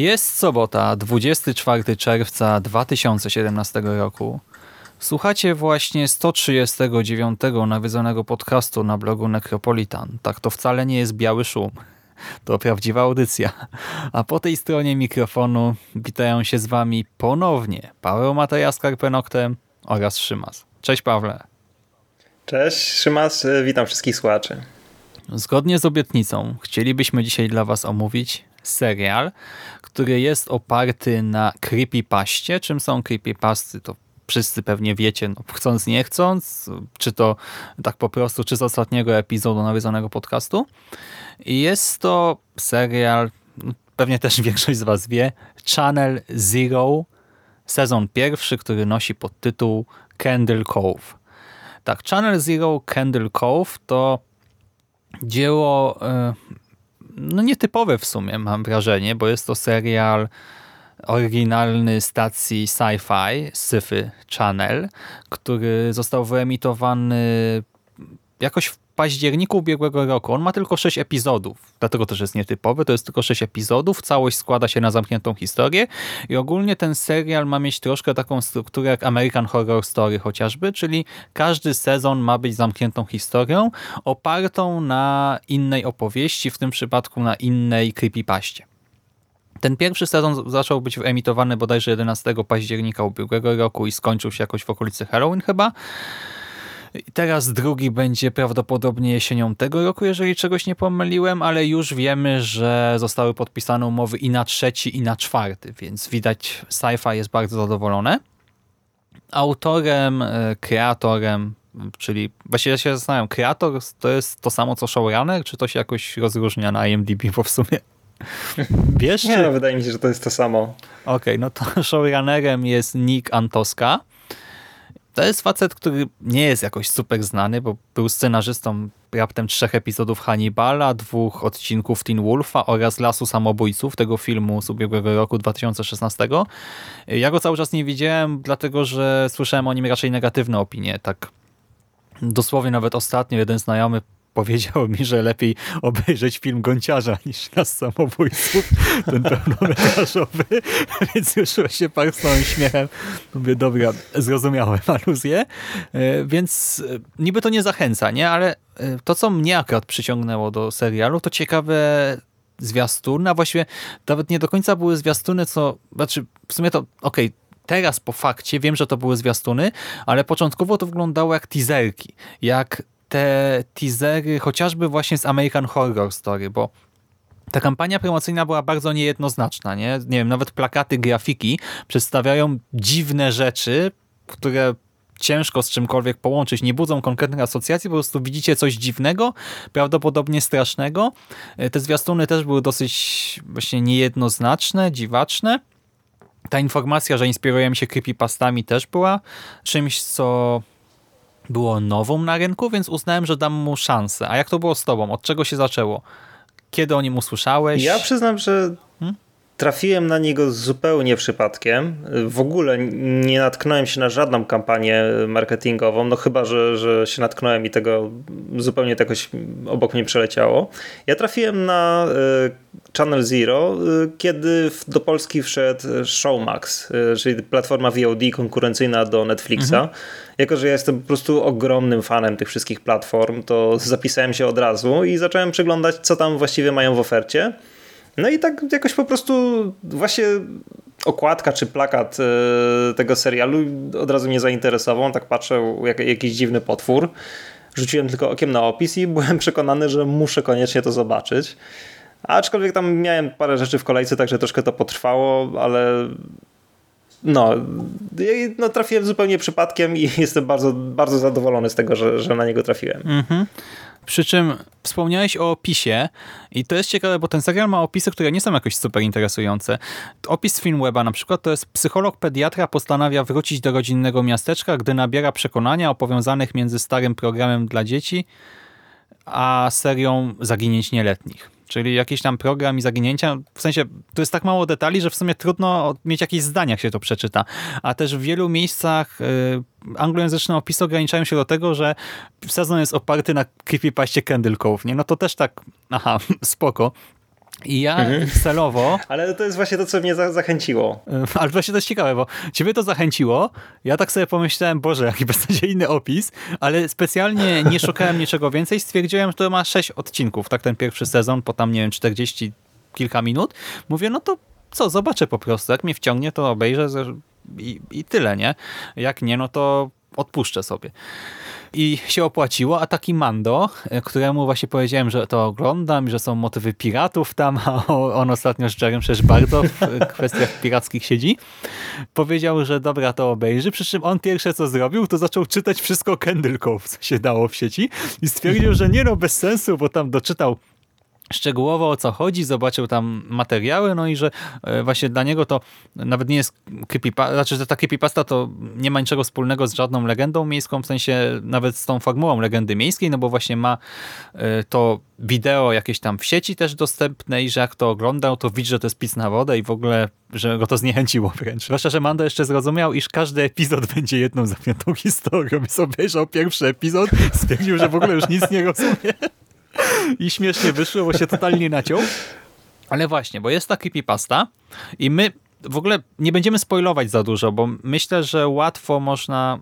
Jest sobota, 24 czerwca 2017 roku. Słuchacie właśnie 139 nawiedzonego podcastu na blogu Necropolitan. Tak to wcale nie jest biały szum. To prawdziwa audycja. A po tej stronie mikrofonu witają się z wami ponownie Paweł Mateja z Karpenoktem oraz Szymas. Cześć Pawle. Cześć, Szymas, witam wszystkich słuchaczy. Zgodnie z obietnicą chcielibyśmy dzisiaj dla was omówić serial, który jest oparty na creepypaście. Czym są creepypasty? To wszyscy pewnie wiecie, no, chcąc nie chcąc, czy to tak po prostu, czy z ostatniego epizodu nawiedzonego podcastu. I jest to serial, no, pewnie też większość z was wie, Channel Zero, sezon pierwszy, który nosi pod tytuł Candle Cove. Tak, Channel Zero Candle Cove to dzieło e, no nietypowe w sumie, mam wrażenie, bo jest to serial oryginalny stacji Sci-Fi, Syfy Channel, który został wyemitowany jakoś w październiku ubiegłego roku. On ma tylko 6 epizodów, dlatego też jest nietypowy. To jest tylko 6 epizodów, całość składa się na zamkniętą historię i ogólnie ten serial ma mieć troszkę taką strukturę jak American Horror Story chociażby, czyli każdy sezon ma być zamkniętą historią opartą na innej opowieści, w tym przypadku na innej creepypaście. Ten pierwszy sezon zaczął być emitowany bodajże 11 października ubiegłego roku i skończył się jakoś w okolicy Halloween chyba. Teraz drugi będzie prawdopodobnie jesienią tego roku, jeżeli czegoś nie pomyliłem, ale już wiemy, że zostały podpisane umowy i na trzeci, i na czwarty, więc widać sci-fi jest bardzo zadowolone. Autorem, e, kreatorem, czyli właściwie się zastanawiam, kreator to jest to samo co showrunner, czy to się jakoś rozróżnia na IMDb, bo w sumie Wiesz? Nie, no, wydaje mi się, że to jest to samo. Okej, okay, no to showrunnerem jest Nick Antoska. To jest facet, który nie jest jakoś super znany, bo był scenarzystą raptem trzech epizodów Hannibala, dwóch odcinków Teen Wolfa oraz Lasu Samobójców, tego filmu z ubiegłego roku 2016. Ja go cały czas nie widziałem, dlatego że słyszałem o nim raczej negatywne opinie. Tak dosłownie nawet ostatnio jeden znajomy powiedział mi, że lepiej obejrzeć film Gąciarza niż Las Samobójców, ten pełnometrażowy, więc już się parsknąłem śmiechem. Mówię, dobra, zrozumiałem aluzję, e, więc e, niby to nie zachęca, nie? ale e, to, co mnie akurat przyciągnęło do serialu, to ciekawe zwiastuny, a właściwie nawet nie do końca były zwiastuny, co, znaczy w sumie to, okej, okay, teraz po fakcie wiem, że to były zwiastuny, ale początkowo to wyglądało jak teaserki, jak te teasery chociażby właśnie z American Horror Story, bo ta kampania promocyjna była bardzo niejednoznaczna, nie? Nie wiem, nawet plakaty, grafiki przedstawiają dziwne rzeczy, które ciężko z czymkolwiek połączyć, nie budzą konkretnych asocjacji, po prostu widzicie coś dziwnego, prawdopodobnie strasznego. E, te zwiastuny też były dosyć właśnie niejednoznaczne, dziwaczne. Ta informacja, że inspirujemy się creepypastami też była czymś, co było nową na rynku, więc uznałem, że dam mu szansę. A jak to było z tobą? Od czego się zaczęło? Kiedy o nim usłyszałeś? Ja przyznam, że? Trafiłem na niego zupełnie przypadkiem. W ogóle nie natknąłem się na żadną kampanię marketingową, no chyba, że, że się natknąłem i tego zupełnie jakoś obok mnie przeleciało. Ja trafiłem na e, Channel Zero, e, kiedy do Polski wszedł Showmax, e, czyli platforma VOD konkurencyjna do Netflixa. Mhm. Jako, że ja jestem po prostu ogromnym fanem tych wszystkich platform, to zapisałem się od razu i zacząłem przeglądać, co tam właściwie mają w ofercie. No i tak jakoś po prostu właśnie okładka czy plakat e, tego serialu od razu mnie zainteresował. Tak patrzę, jak, jakiś dziwny potwór. Rzuciłem tylko okiem na opis i byłem przekonany, że muszę koniecznie to zobaczyć. Aczkolwiek tam miałem parę rzeczy w kolejce, także troszkę to potrwało, ale no, no trafiłem zupełnie przypadkiem i jestem bardzo, bardzo zadowolony z tego, że, że na niego trafiłem. Mhm. Przy czym wspomniałeś o opisie i to jest ciekawe, bo ten serial ma opisy, które nie są jakoś super interesujące. Opis Filmweba na przykład to jest psycholog pediatra postanawia wrócić do rodzinnego miasteczka, gdy nabiera przekonania o powiązanych między starym programem dla dzieci a serią zaginięć nieletnich czyli jakiś tam program i zaginięcia. W sensie, to jest tak mało detali, że w sumie trudno mieć jakieś zdania, jak się to przeczyta. A też w wielu miejscach y, anglojęzyczne opisy ograniczają się do tego, że sezon jest oparty na creepypaście Candle Cove, nie? No to też tak, aha, spoko. I ja mhm. celowo... Ale to jest właśnie to, co mnie za zachęciło. Ale właśnie to jest ciekawe, bo ciebie to zachęciło. Ja tak sobie pomyślałem, Boże, jaki beznadziejny opis, ale specjalnie nie szukałem niczego więcej. Stwierdziłem, że to ma 6 odcinków, tak ten pierwszy sezon, po tam, nie wiem, 40 kilka minut. Mówię, no to co, zobaczę po prostu. Jak mnie wciągnie, to obejrzę i, i tyle, nie? Jak nie, no to odpuszczę sobie. I się opłaciło, a taki Mando, e, któremu właśnie powiedziałem, że to oglądam, że są motywy piratów tam, a on ostatnio z Jerem przecież bardzo w kwestiach pirackich siedzi, powiedział, że dobra, to obejrzy, przy czym on pierwsze co zrobił, to zaczął czytać wszystko Candle Cove, co się dało w sieci i stwierdził, że nie no, bez sensu, bo tam doczytał szczegółowo o co chodzi, zobaczył tam materiały, no i że e, właśnie dla niego to nawet nie jest creepypasta, znaczy, że ta creepypasta to nie ma niczego wspólnego z żadną legendą miejską, w sensie nawet z tą formułą legendy miejskiej, no bo właśnie ma e, to wideo jakieś tam w sieci też dostępne i że jak to oglądał, to widzi, że to jest pis na wodę i w ogóle, że go to zniechęciło wręcz. Zwłaszcza, że Mando jeszcze zrozumiał, iż każdy epizod będzie jedną zamkniętą historią. Sobie obejrzał pierwszy epizod, stwierdził, że w ogóle już nic nie rozumie. I śmiesznie wyszło, bo się totalnie naciął. Ale właśnie, bo jest ta creepypasta i my w ogóle nie będziemy spoilować za dużo, bo myślę, że łatwo można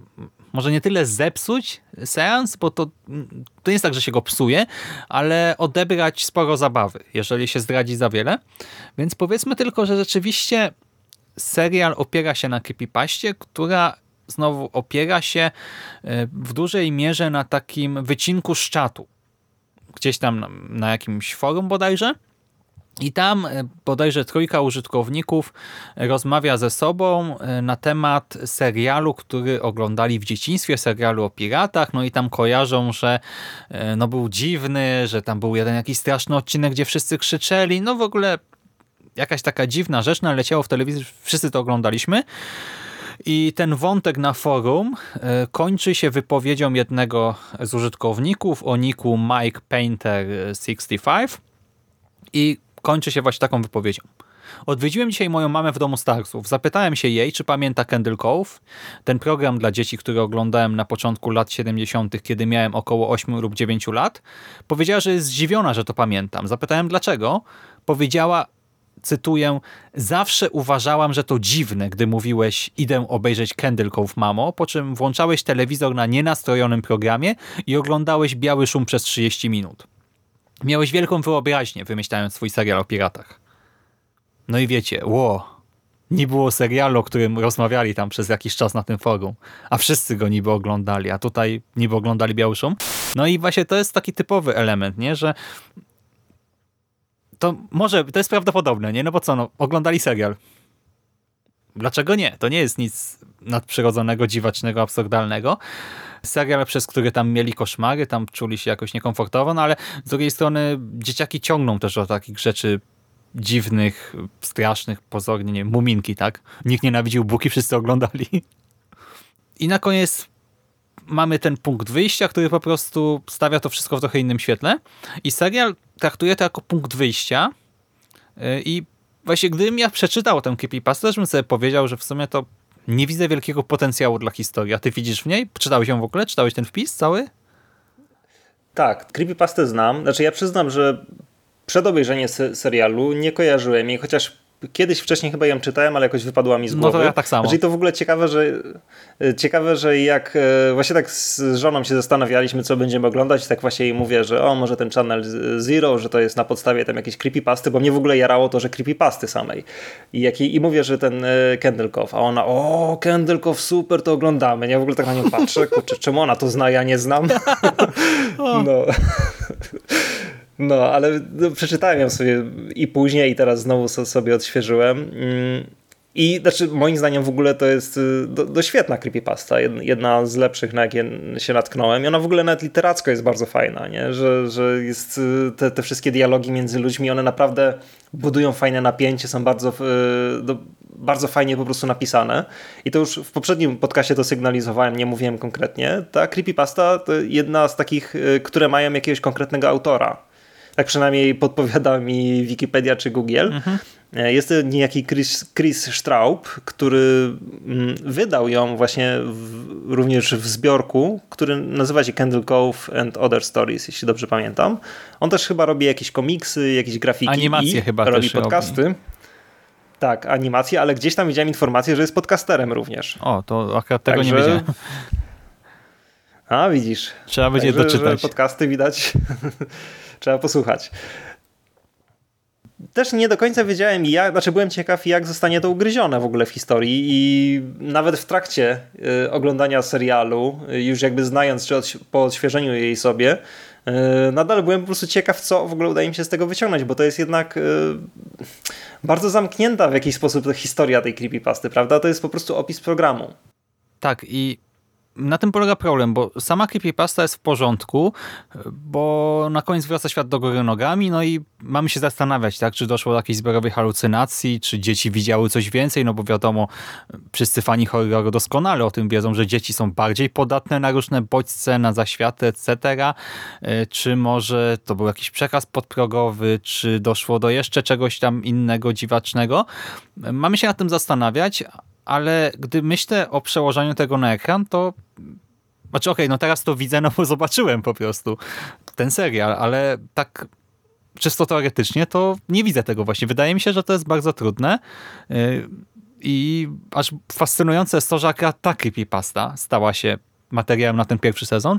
może nie tyle zepsuć seans, bo to, to nie jest tak, że się go psuje, ale odebrać sporo zabawy, jeżeli się zdradzi za wiele. Więc powiedzmy tylko, że rzeczywiście serial opiera się na creepypaście, która znowu opiera się e, w dużej mierze na takim wycinku z czatu gdzieś tam na, jakimś forum bodajże. I tam e, bodajże trójka użytkowników rozmawia ze sobą e, na temat serialu, który oglądali w dzieciństwie, serialu o piratach, no i tam kojarzą, że e, no był dziwny, że tam był jeden jakiś straszny odcinek, gdzie wszyscy krzyczeli, no w ogóle jakaś taka dziwna rzecz, naleciało w telewizji, wszyscy to oglądaliśmy. I ten wątek na forum e, kończy się wypowiedzią jednego z użytkowników o niku Mike Painter 65 i kończy się właśnie taką wypowiedzią. Odwiedziłem dzisiaj moją mamę w domu Starsów. Zapytałem się jej, czy pamięta Candle Cove, ten program dla dzieci, który oglądałem na początku lat 70., kiedy miałem około 8 lub 9 lat. Powiedziała, że jest zdziwiona, że to pamiętam. Zapytałem dlaczego. Powiedziała, cytuję, zawsze uważałam, że to dziwne, gdy mówiłeś idę obejrzeć Candle Cove, mamo, po czym włączałeś telewizor na nienastrojonym programie i oglądałeś Biały Szum przez 30 minut. Miałeś wielką wyobraźnię, wymyślając swój serial o piratach. No i wiecie, ło, nie było serialu, o którym rozmawiali tam przez jakiś czas na tym forum, a wszyscy go niby oglądali, a tutaj niby oglądali Biały Szum. No i właśnie to jest taki typowy element, nie, że to może, to jest prawdopodobne, nie? No bo co, no, oglądali serial. Dlaczego nie? To nie jest nic nadprzyrodzonego, dziwacznego, absurdalnego. Serial, przez który tam mieli koszmary, tam czuli się jakoś niekomfortowo, no ale z drugiej strony dzieciaki ciągną też do takich rzeczy dziwnych, strasznych, pozornie, nie muminki, tak? Nikt nienawidził Buki, wszyscy oglądali. I na koniec mamy ten punkt wyjścia, który po prostu stawia to wszystko w trochę innym świetle. I serial traktuje to jako punkt wyjścia y, i właśnie gdybym ja przeczytał tę creepypastę, też bym sobie powiedział, że w sumie to nie widzę wielkiego potencjału dla historii. A ty widzisz w niej? Czytałeś ją w ogóle? Czytałeś ten wpis cały? Tak, creepypastę znam. Znaczy ja przyznam, że przed obejrzeniem serialu nie kojarzyłem jej, chociaż kiedyś wcześniej chyba ją czytałem, ale jakoś wypadła mi z No głowy. to ja tak samo. Znaczy to w ogóle ciekawe, że ciekawe, że jak e, właśnie tak z żoną się zastanawialiśmy, co będziemy oglądać, tak właśnie jej mówię, że o, może ten Channel Zero, że to jest na podstawie tam jakiejś creepypasty, bo mnie w ogóle jarało to, że creepypasty samej. I, jak jej, i mówię, że ten e, Kendall Cove, a ona, o, Kendall Cove, super, to oglądamy. Ja w ogóle tak na nią patrzę, kurczę, czemu ona to zna, ja nie znam. no. No, ale no, przeczytałem ją sobie i później, i teraz znowu so, sobie odświeżyłem. Mm, I znaczy, moim zdaniem w ogóle to jest y, do, do świetna creepypasta, jedna z lepszych, na jakie się natknąłem. I ona w ogóle nawet literacko jest bardzo fajna, nie? Że, że jest y, te, te wszystkie dialogi między ludźmi, one naprawdę budują fajne napięcie, są bardzo, y, bardzo fajnie po prostu napisane. I to już w poprzednim podcastie to sygnalizowałem, nie mówiłem konkretnie. Ta creepypasta to jedna z takich, które mają jakiegoś konkretnego autora tak przynajmniej podpowiada mi Wikipedia czy Google. Mhm. Jest to niejaki Chris, Chris Straub, który mm, wydał ją właśnie w, również w zbiorku, który nazywa się Candle Cove and Other Stories, jeśli dobrze pamiętam. On też chyba robi jakieś komiksy, jakieś grafiki. Animacje i chyba robi też podcasty. Robi. Tak, animacje, ale gdzieś tam widziałem informację, że jest podcasterem również. O, to akurat tego Także... nie wiedziałem. A, widzisz. Trzeba będzie Także, doczytać. podcasty widać trzeba posłuchać. Też nie do końca wiedziałem, jak, znaczy byłem ciekaw, jak zostanie to ugryzione w ogóle w historii i nawet w trakcie y, oglądania serialu, y, już jakby znając, czy od, po odświeżeniu jej sobie, y, nadal byłem po prostu ciekaw, co w ogóle udaje mi się z tego wyciągnąć, bo to jest jednak y, bardzo zamknięta w jakiś sposób historia tej creepypasty, prawda? To jest po prostu opis programu. Tak i na tym polega problem, bo sama creepypasta jest w porządku, bo na koniec wraca świat do góry nogami, no i mamy się zastanawiać, tak, czy doszło do jakiejś zbiorowej halucynacji, czy dzieci widziały coś więcej, no bo wiadomo, wszyscy fani horroru doskonale o tym wiedzą, że dzieci są bardziej podatne na różne bodźce, na zaświaty, etc. E, czy może to był jakiś przekaz podprogowy, czy doszło do jeszcze czegoś tam innego, dziwacznego. Mamy się nad tym zastanawiać, ale gdy myślę o przełożeniu tego na ekran, to znaczy okej, okay, no teraz to widzę, no bo zobaczyłem po prostu ten serial, ale tak czysto teoretycznie to nie widzę tego właśnie. Wydaje mi się, że to jest bardzo trudne yy, i aż fascynujące jest to, że akurat ta creepypasta stała się materiałem na ten pierwszy sezon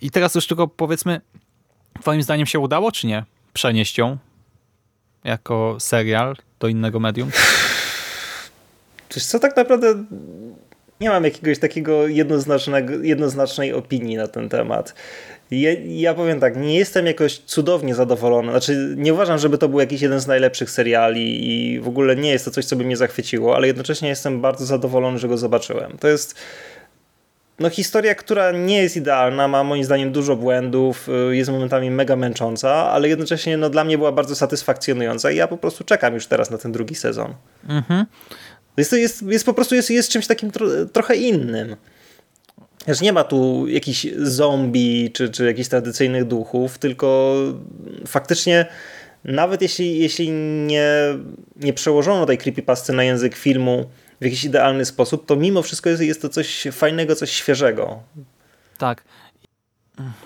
i teraz już tylko powiedzmy, twoim zdaniem się udało, czy nie? Przenieść ją jako serial do innego medium? Wiesz co, tak naprawdę nie mam jakiegoś takiego jednoznacznego, jednoznacznej opinii na ten temat. Ja, ja, powiem tak, nie jestem jakoś cudownie zadowolony. Znaczy, nie uważam, żeby to był jakiś jeden z najlepszych seriali i w ogóle nie jest to coś, co by mnie zachwyciło, ale jednocześnie jestem bardzo zadowolony, że go zobaczyłem. To jest no, historia, która nie jest idealna, ma moim zdaniem dużo błędów, y, jest momentami mega męcząca, ale jednocześnie no, dla mnie była bardzo satysfakcjonująca i ja po prostu czekam już teraz na ten drugi sezon. Mhm. Jest, jest, jest po prostu jest, jest czymś takim tro, trochę innym. Wiesz, nie ma tu jakichś zombie czy, czy jakichś tradycyjnych duchów, tylko faktycznie nawet jeśli, jeśli nie, nie przełożono tej creepypasty na język filmu w jakiś idealny sposób, to mimo wszystko jest, jest to coś fajnego, coś świeżego. Tak.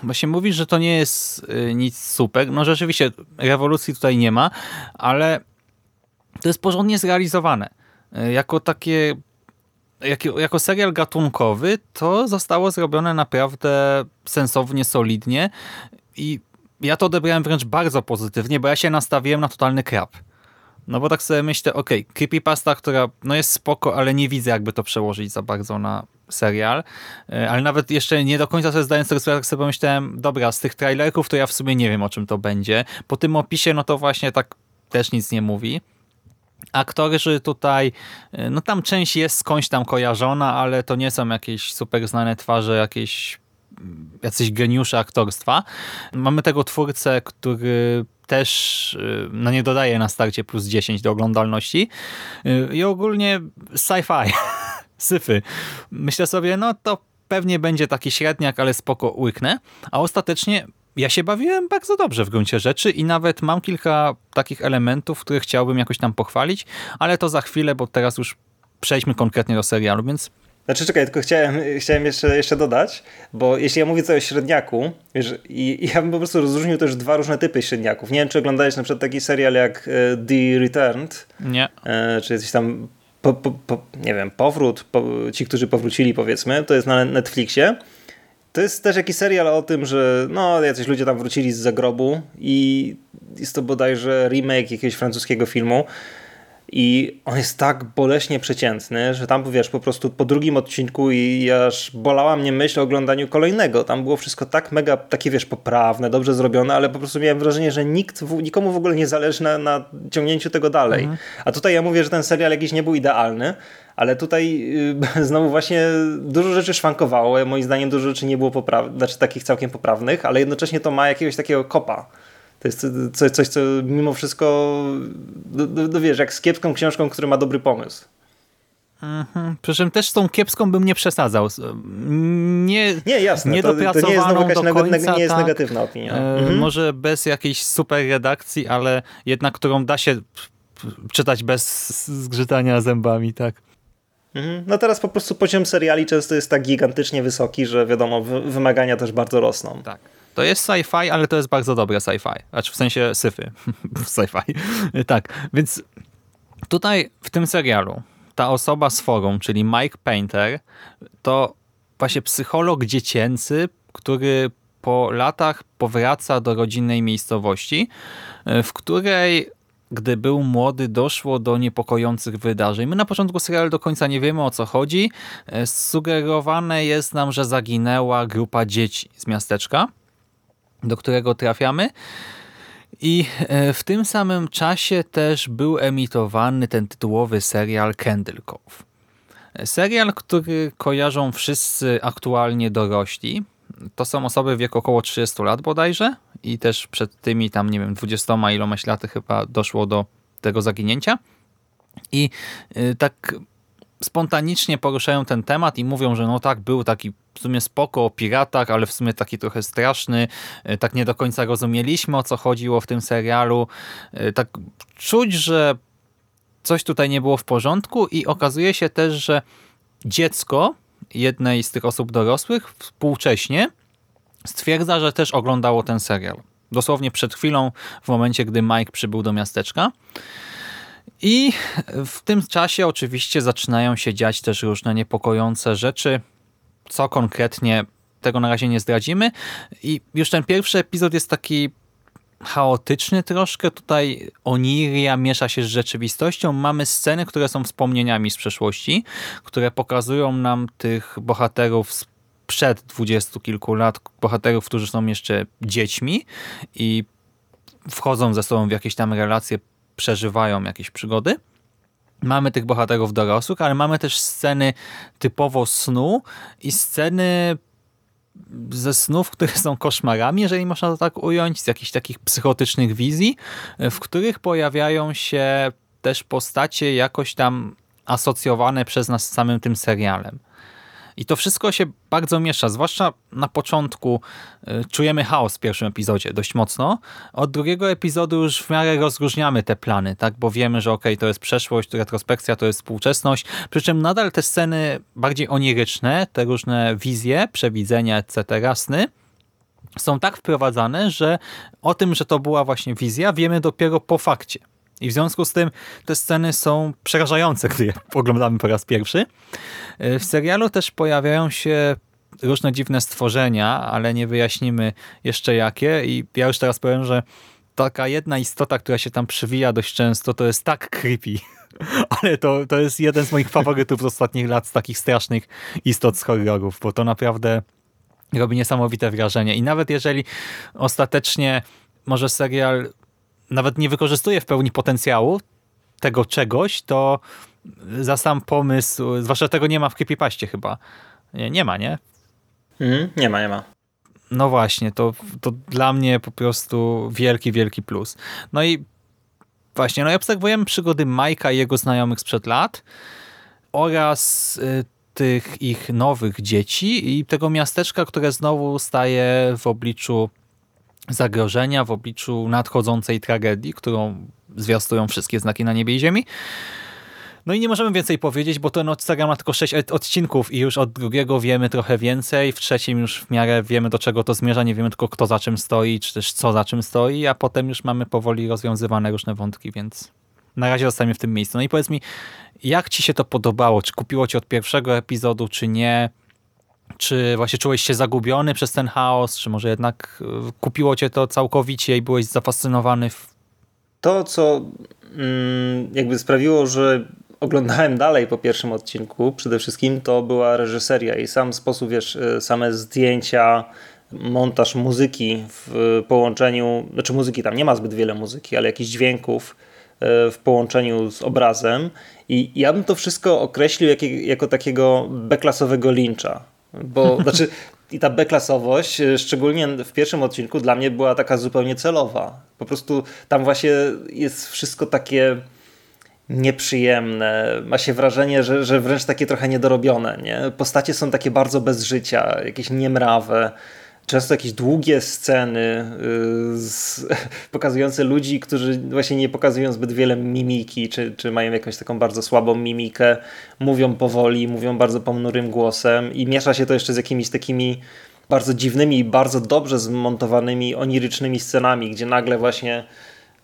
Właśnie mówisz, że to nie jest y, nic super. No rzeczywiście, rewolucji tutaj nie ma, ale to jest porządnie zrealizowane. E, jako takie jako, jako serial gatunkowy to zostało zrobione naprawdę sensownie, solidnie i ja to odebrałem wręcz bardzo pozytywnie, bo ja się nastawiłem na totalny krab. No bo tak sobie myślę, ok, creepypasta, która no jest spoko, ale nie widzę jakby to przełożyć za bardzo na serial, e, ale nawet jeszcze nie do końca sobie zdając tego tak sobie pomyślałem, dobra, z tych trailerów to ja w sumie nie wiem o czym to będzie. Po tym opisie, no to właśnie tak też nic nie mówi. Aktorzy tutaj, e, no tam część jest skądś tam kojarzona, ale to nie są jakieś super znane twarze, jakieś mm, jacyś geniusze aktorstwa. Mamy tego twórcę, który też e, no nie dodaje na starcie plus 10 do oglądalności e, i ogólnie sci-fi, syfy. Myślę sobie, no to pewnie będzie taki średniak, ale spoko łyknę, a ostatecznie ja się bawiłem bardzo dobrze w gruncie rzeczy i nawet mam kilka takich elementów, które chciałbym jakoś tam pochwalić, ale to za chwilę, bo teraz już przejdźmy konkretnie do serialu, więc Znaczy czekaj, tylko chciałem, chciałem jeszcze, jeszcze dodać, bo jeśli ja mówię coś o średniaku, wiesz, i, i ja bym po prostu rozróżnił też dwa różne typy średniaków. Nie wiem, czy oglądałeś na przykład taki serial jak e, The Returned, Nie. e, czy jakiś tam, po, po, po, nie wiem, powrót, po, ci, którzy powrócili powiedzmy, to jest na Netflixie. To jest też jakiś serial o tym, że no, jacyś ludzie tam wrócili z zagrobu i jest to bodajże remake jakiegoś francuskiego filmu. I on jest tak boleśnie przeciętny, że tam wiesz, po prostu po drugim odcinku i aż bolała mnie myśl o oglądaniu kolejnego. Tam było wszystko tak mega, takie wiesz, poprawne, dobrze zrobione, ale po prostu miałem wrażenie, że nikt, nikomu w ogóle nie zależy na, na ciągnięciu tego dalej. Mhm. A tutaj ja mówię, że ten serial jakiś nie był idealny, ale tutaj yy, znowu właśnie dużo rzeczy szwankowało. Moim zdaniem dużo rzeczy nie było poprawnych, znaczy takich całkiem poprawnych, ale jednocześnie to ma jakiegoś takiego kopa to jest coś, coś co mimo wszystko, do, do, do, wiesz, jak z kiepską książką, który ma dobry pomysł. Mhm. Przy czym też z tą kiepską bym nie przesadzał. Nie, nie jasne. Nie to, to nie jest do końca, nie jest tak, negatywna opinia. E, mhm. Może bez jakiejś super redakcji, ale jednak którą da się czytać bez zgrzytania zębami, tak. Mhm. No teraz po prostu poziom seriali często jest tak gigantycznie wysoki, że wiadomo, wymagania też bardzo rosną. Tak. To jest sci-fi, ale to jest bardzo dobre sci-fi. Znaczy w sensie syfy. sci-fi. tak, więc tutaj w tym serialu ta osoba z forum, czyli Mike Painter, to właśnie psycholog dziecięcy, który po latach powraca do rodzinnej miejscowości, w której gdy był młody, doszło do niepokojących wydarzeń. My na początku serialu do końca nie wiemy o co chodzi. Sugerowane jest nam, że zaginęła grupa dzieci z miasteczka do którego trafiamy. I e, w tym samym czasie też był emitowany ten tytułowy serial Candle Cove. Serial, który kojarzą wszyscy aktualnie dorośli. To są osoby w wieku około 30 lat bodajże i też przed tymi tam, nie wiem, 20 ilomaś laty chyba doszło do tego zaginięcia. I e, tak spontanicznie poruszają ten temat i mówią, że no tak, był taki w sumie spoko o piratach, ale w sumie taki trochę straszny. E, tak nie do końca rozumieliśmy, o co chodziło w tym serialu. E, tak czuć, że coś tutaj nie było w porządku i okazuje się też, że dziecko jednej z tych osób dorosłych współcześnie stwierdza, że też oglądało ten serial. Dosłownie przed chwilą, w momencie, gdy Mike przybył do miasteczka. I w tym czasie oczywiście zaczynają się dziać też różne niepokojące rzeczy. Co konkretnie, tego na razie nie zdradzimy. I już ten pierwszy epizod jest taki chaotyczny troszkę. Tutaj Oniria miesza się z rzeczywistością. Mamy sceny, które są wspomnieniami z przeszłości, które pokazują nam tych bohaterów sprzed dwudziestu kilku lat, bohaterów, którzy są jeszcze dziećmi i wchodzą ze sobą w jakieś tam relacje przeżywają jakieś przygody. Mamy tych bohaterów dorosłych, ale mamy też sceny typowo snu i sceny ze snów, które są koszmarami, jeżeli można to tak ująć, z jakichś takich psychotycznych wizji, w których pojawiają się też postacie jakoś tam asocjowane przez nas z samym tym serialem. I to wszystko się bardzo miesza, zwłaszcza na początku y, czujemy chaos w pierwszym epizodzie dość mocno. Od drugiego epizodu już w miarę rozróżniamy te plany, tak, bo wiemy, że ok, to jest przeszłość, retrospekcja to jest współczesność, przy czym nadal te sceny bardziej oniryczne, te różne wizje, przewidzenia, etc., sny, są tak wprowadzane, że o tym, że to była właśnie wizja, wiemy dopiero po fakcie. I w związku z tym te sceny są przerażające, gdy je oglądamy po raz pierwszy. E, w serialu też pojawiają się różne dziwne stworzenia, ale nie wyjaśnimy jeszcze jakie. I ja już teraz powiem, że taka jedna istota, która się tam przywija dość często, to jest tak creepy. Ale to, to jest jeden z moich faworytów z ostatnich lat, z takich strasznych istot z horrorów, bo to naprawdę robi niesamowite wrażenie. I nawet jeżeli ostatecznie może serial nawet nie wykorzystuje w pełni potencjału tego czegoś, to za sam pomysł, zwłaszcza tego nie ma w Creepypaście chyba. Nie, nie ma, nie? Mm, nie ma, nie ma. No właśnie, to, to dla mnie po prostu wielki, wielki plus. No i właśnie, no i obserwujemy przygody Majka i jego znajomych sprzed lat oraz y, tych ich nowych dzieci i tego miasteczka, które znowu staje w obliczu zagrożenia w obliczu nadchodzącej tragedii, którą zwiastują wszystkie znaki na niebie i ziemi. No i nie możemy więcej powiedzieć, bo ten serial ma tylko sześć odcinków i już od drugiego wiemy trochę więcej, w trzecim już w miarę wiemy do czego to zmierza, nie wiemy tylko kto za czym stoi, czy też co za czym stoi, a potem już mamy powoli rozwiązywane różne wątki, więc na razie zostaniemy w tym miejscu. No i powiedz mi, jak ci się to podobało? Czy kupiło ci od pierwszego epizodu, czy nie? Czy właśnie czułeś się zagubiony przez ten chaos, czy może jednak y, kupiło cię to całkowicie i byłeś zafascynowany? To, co mm, jakby sprawiło, że oglądałem dalej po pierwszym odcinku, przede wszystkim to była reżyseria i sam sposób, wiesz, y, same zdjęcia, montaż muzyki w połączeniu, znaczy muzyki tam nie ma zbyt wiele muzyki, ale jakichś dźwięków y, w połączeniu z obrazem i ja bym to wszystko określił jak, jako takiego beklasowego lincha bo znaczy i ta beklasowość, e, szczególnie w pierwszym odcinku, dla mnie była taka zupełnie celowa. Po prostu tam właśnie jest wszystko takie nieprzyjemne. Ma się wrażenie, że, że wręcz takie trochę niedorobione. Nie? Postacie są takie bardzo bez życia, jakieś niemrawe często jakieś długie sceny y, z, pokazujące ludzi, którzy właśnie nie pokazują zbyt wiele mimiki, czy, czy mają jakąś taką bardzo słabą mimikę, mówią powoli, mówią bardzo ponurym głosem i miesza się to jeszcze z jakimiś takimi bardzo dziwnymi i bardzo dobrze zmontowanymi onirycznymi scenami, gdzie nagle właśnie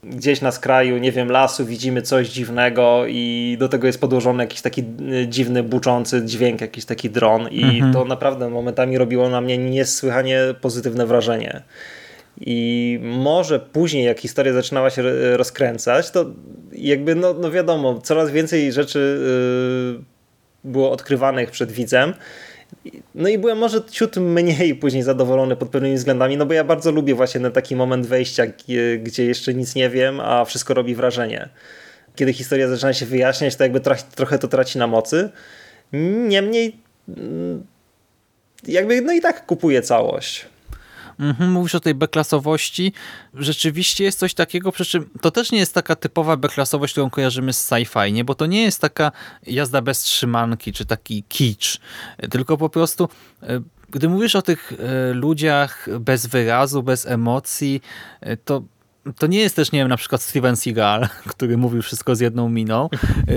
gdzieś na skraju, nie wiem, lasu widzimy coś dziwnego i do tego jest podłożony jakiś taki y, dziwny, buczący dźwięk, jakiś taki dron i mhm. to naprawdę momentami robiło na mnie niesłychanie pozytywne wrażenie. I może później, jak historia zaczynała się rozkręcać, to jakby, no, no wiadomo, coraz więcej rzeczy yy, było odkrywanych przed widzem no i byłem może ciut mniej później zadowolony pod pewnymi względami, no bo ja bardzo lubię właśnie ten taki moment wejścia, gdzie jeszcze nic nie wiem, a wszystko robi wrażenie. Kiedy historia zaczyna się wyjaśniać, to jakby trochę to traci na mocy. Niemniej mm, jakby no i tak kupuję całość. Mhm, mówisz o tej beklasowości. Rzeczywiście jest coś takiego, przy czym to też nie jest taka typowa beklasowość, którą kojarzymy z sci-fi, nie? bo to nie jest taka jazda bez trzymanki, czy taki kicz, tylko po prostu e, gdy mówisz o tych e, ludziach bez wyrazu, bez emocji, e, to to nie jest też, nie wiem, na przykład Steven Seagal, który mówił wszystko z jedną miną,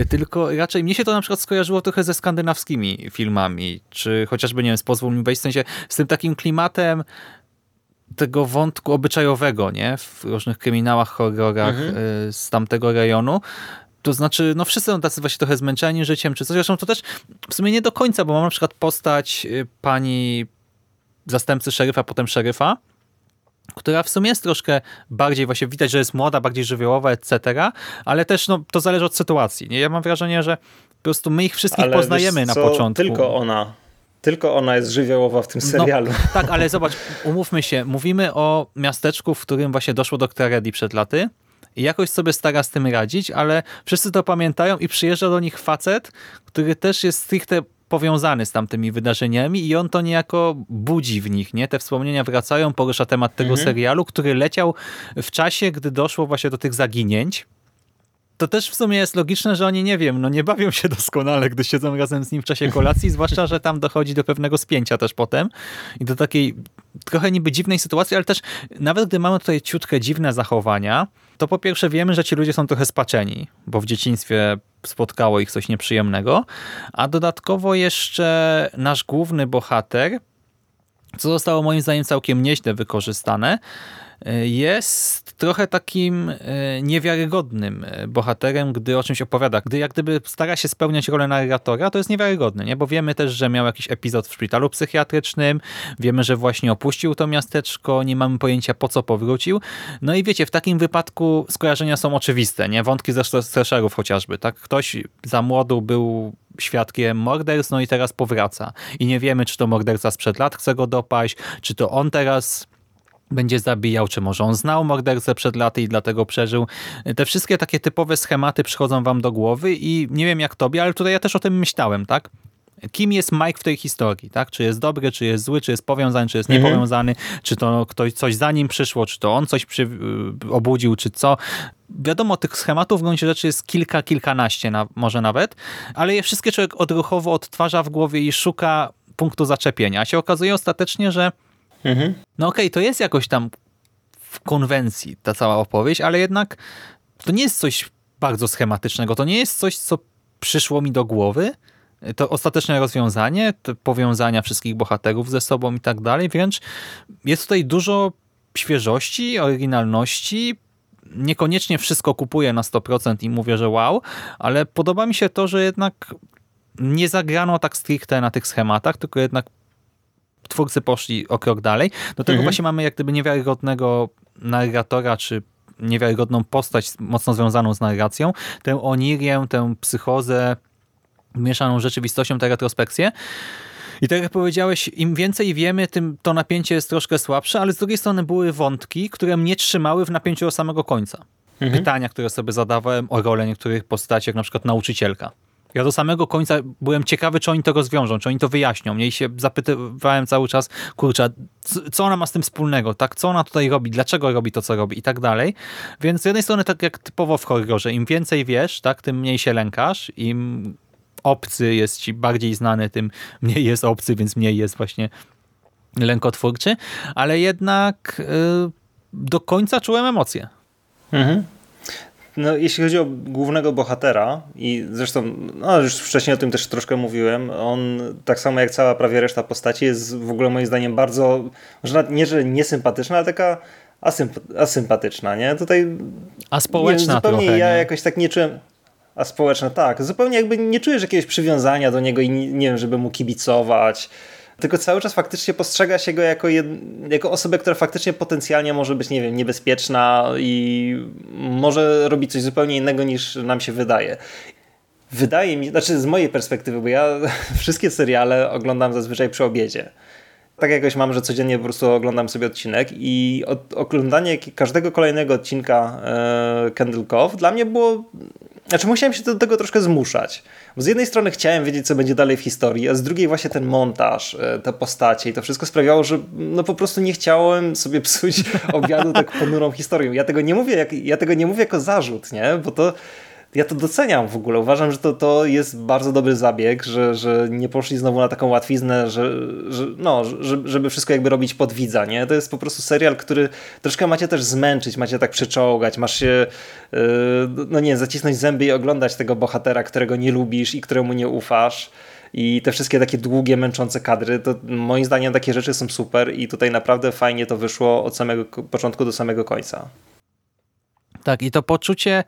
tylko raczej mnie się to na przykład skojarzyło trochę ze skandynawskimi filmami, czy chociażby, nie wiem, z Pozwól mi wejść, w sensie z tym takim klimatem tego wątku obyczajowego, nie? W różnych kryminałach, horrorach mhm. Y, z tamtego rejonu. To znaczy, no wszyscy są tacy właśnie trochę zmęczeni życiem czy coś. Zresztą to też w sumie nie do końca, bo mam na przykład postać y, pani zastępcy szeryfa, potem szeryfa, która w sumie jest troszkę bardziej, właśnie widać, że jest młoda, bardziej żywiołowa, etc., ale też no, to zależy od sytuacji. Nie? Ja mam wrażenie, że po prostu my ich wszystkich ale poznajemy na początku. Tylko ona. Tylko ona jest żywiołowa w tym no, serialu. No, tak, ale zobacz, umówmy się, mówimy o miasteczku, w którym właśnie doszło do tragedii przed laty i jakoś sobie stara z tym radzić, ale wszyscy to pamiętają i przyjeżdża do nich facet, który też jest stricte powiązany z tamtymi wydarzeniami i on to niejako budzi w nich, nie? Te wspomnienia wracają, porusza temat tego mhm. serialu, który leciał w czasie, gdy doszło właśnie do tych zaginięć to też w sumie jest logiczne, że oni, nie wiem, no nie bawią się doskonale, gdy siedzą razem z nim w czasie kolacji, zwłaszcza, że tam dochodzi do pewnego spięcia też potem i do takiej trochę niby dziwnej sytuacji, ale też nawet gdy mamy tutaj ciutkę dziwne zachowania, to po pierwsze wiemy, że ci ludzie są trochę spaczeni, bo w dzieciństwie spotkało ich coś nieprzyjemnego, a dodatkowo jeszcze nasz główny bohater, co zostało moim zdaniem całkiem nieźle wykorzystane, jest trochę takim e, niewiarygodnym e, bohaterem, gdy o czymś opowiada. Gdy jak gdyby stara się spełniać rolę narratora, to jest niewiarygodny, nie? bo wiemy też, że miał jakiś epizod w szpitalu psychiatrycznym, wiemy, że właśnie opuścił to miasteczko, nie mamy pojęcia po co powrócił. No i wiecie, w takim wypadku skojarzenia są oczywiste, nie? Wątki ze slasherów chociażby, tak? Ktoś za młodu był świadkiem morderstw, no i teraz powraca. I nie wiemy, czy to morderca sprzed lat chce go dopaść, czy to on teraz będzie zabijał, czy może on znał mordercę przed laty i dlatego przeżył. Te wszystkie takie typowe schematy przychodzą wam do głowy i nie wiem jak tobie, ale tutaj ja też o tym myślałem, tak? Kim jest Mike w tej historii, tak? Czy jest dobry, czy jest zły, czy jest powiązany, czy jest mhm. niepowiązany, czy to ktoś coś za nim przyszło, czy to on coś przy, y, obudził, czy co. Wiadomo, tych schematów w gruncie rzeczy jest kilka, kilkanaście na, może nawet, ale je wszystkie człowiek odruchowo odtwarza w głowie i szuka punktu zaczepienia. A się okazuje ostatecznie, że Mhm. No okej, okay, to jest jakoś tam w konwencji ta cała opowieść, ale jednak to nie jest coś bardzo schematycznego. To nie jest coś, co przyszło mi do głowy, to ostateczne rozwiązanie, te powiązania wszystkich bohaterów ze sobą i tak dalej, wręcz jest tutaj dużo świeżości, oryginalności, niekoniecznie wszystko kupuję na 100% i mówię, że wow, ale podoba mi się to, że jednak nie zagrano tak stricte na tych schematach, tylko jednak twórcy poszli o krok dalej. Do tego Mhm. właśnie mamy jak gdyby niewiarygodnego narratora, czy niewiarygodną postać mocno związaną z narracją, tę onirię, tę psychozę, mieszaną rzeczywistością, tę retrospekcję. I tak jak powiedziałeś, im więcej wiemy, tym to napięcie jest troszkę słabsze, ale z drugiej strony były wątki, które mnie trzymały w napięciu do samego końca. Pytania, które sobie zadawałem o rolę niektórych postaci, jak na przykład nauczycielka. Ja do samego końca byłem ciekawy, czy oni to rozwiążą, czy oni to wyjaśnią. Mnie się zapytywałem cały czas, kurczę, co ona ma z tym wspólnego, tak? Co ona tutaj robi, dlaczego robi to, co robi i tak dalej. Więc z jednej strony tak jak typowo w horrorze, im więcej wiesz, tak, tym mniej się lękasz, im obcy jest ci bardziej znany, tym mniej jest obcy, więc mniej jest właśnie lękotwórczy, ale jednak y, do końca czułem emocje. Mhm. No, jeśli chodzi o głównego bohatera, i zresztą no, już wcześniej o tym też troszkę mówiłem, on tak samo jak cała prawie reszta postaci jest w ogóle moim zdaniem bardzo, może nie, że niesympatyczna, ale taka asymp- asympatyczna, nie? Tutaj A społeczna nie, zupełnie trochę, ja nie? jakoś tak nie czułem. A społeczna, tak. Zupełnie jakby nie czujesz jakiegoś przywiązania do niego i nie, nie wiem, żeby mu kibicować. Tylko cały czas faktycznie postrzega się go jako, jed, jako osobę, która faktycznie potencjalnie może być, nie wiem, niebezpieczna i może robić coś zupełnie innego niż nam się wydaje. Wydaje mi, znaczy z mojej perspektywy, bo ja wszystkie seriale oglądam zazwyczaj przy obiedzie. Tak jakoś mam, że codziennie po prostu oglądam sobie odcinek i od, oglądanie każdego kolejnego odcinka e, Candle Cove dla mnie było znaczy musiałem się do tego troszkę zmuszać. Bo z jednej strony chciałem wiedzieć, co będzie dalej w historii, a z drugiej właśnie ten montaż, e, te postacie i to wszystko sprawiało, że no po prostu nie chciałem sobie psuć obiadu tak ponurą historią. Ja tego nie mówię, jak, ja tego nie mówię jako zarzut, nie? Bo to ja to doceniam w ogóle. Uważam, że to, to jest bardzo dobry zabieg, że, że nie poszli znowu na taką łatwiznę, że, że, no, że, żeby wszystko jakby robić pod widza. Nie? To jest po prostu serial, który troszkę macie też zmęczyć, macie tak przeczołgać, masz się, yy, no nie, zacisnąć zęby i oglądać tego bohatera, którego nie lubisz i któremu nie ufasz. I te wszystkie takie długie, męczące kadry, to moim zdaniem takie rzeczy są super i tutaj naprawdę fajnie to wyszło od samego początku do samego końca. Tak, i to poczucie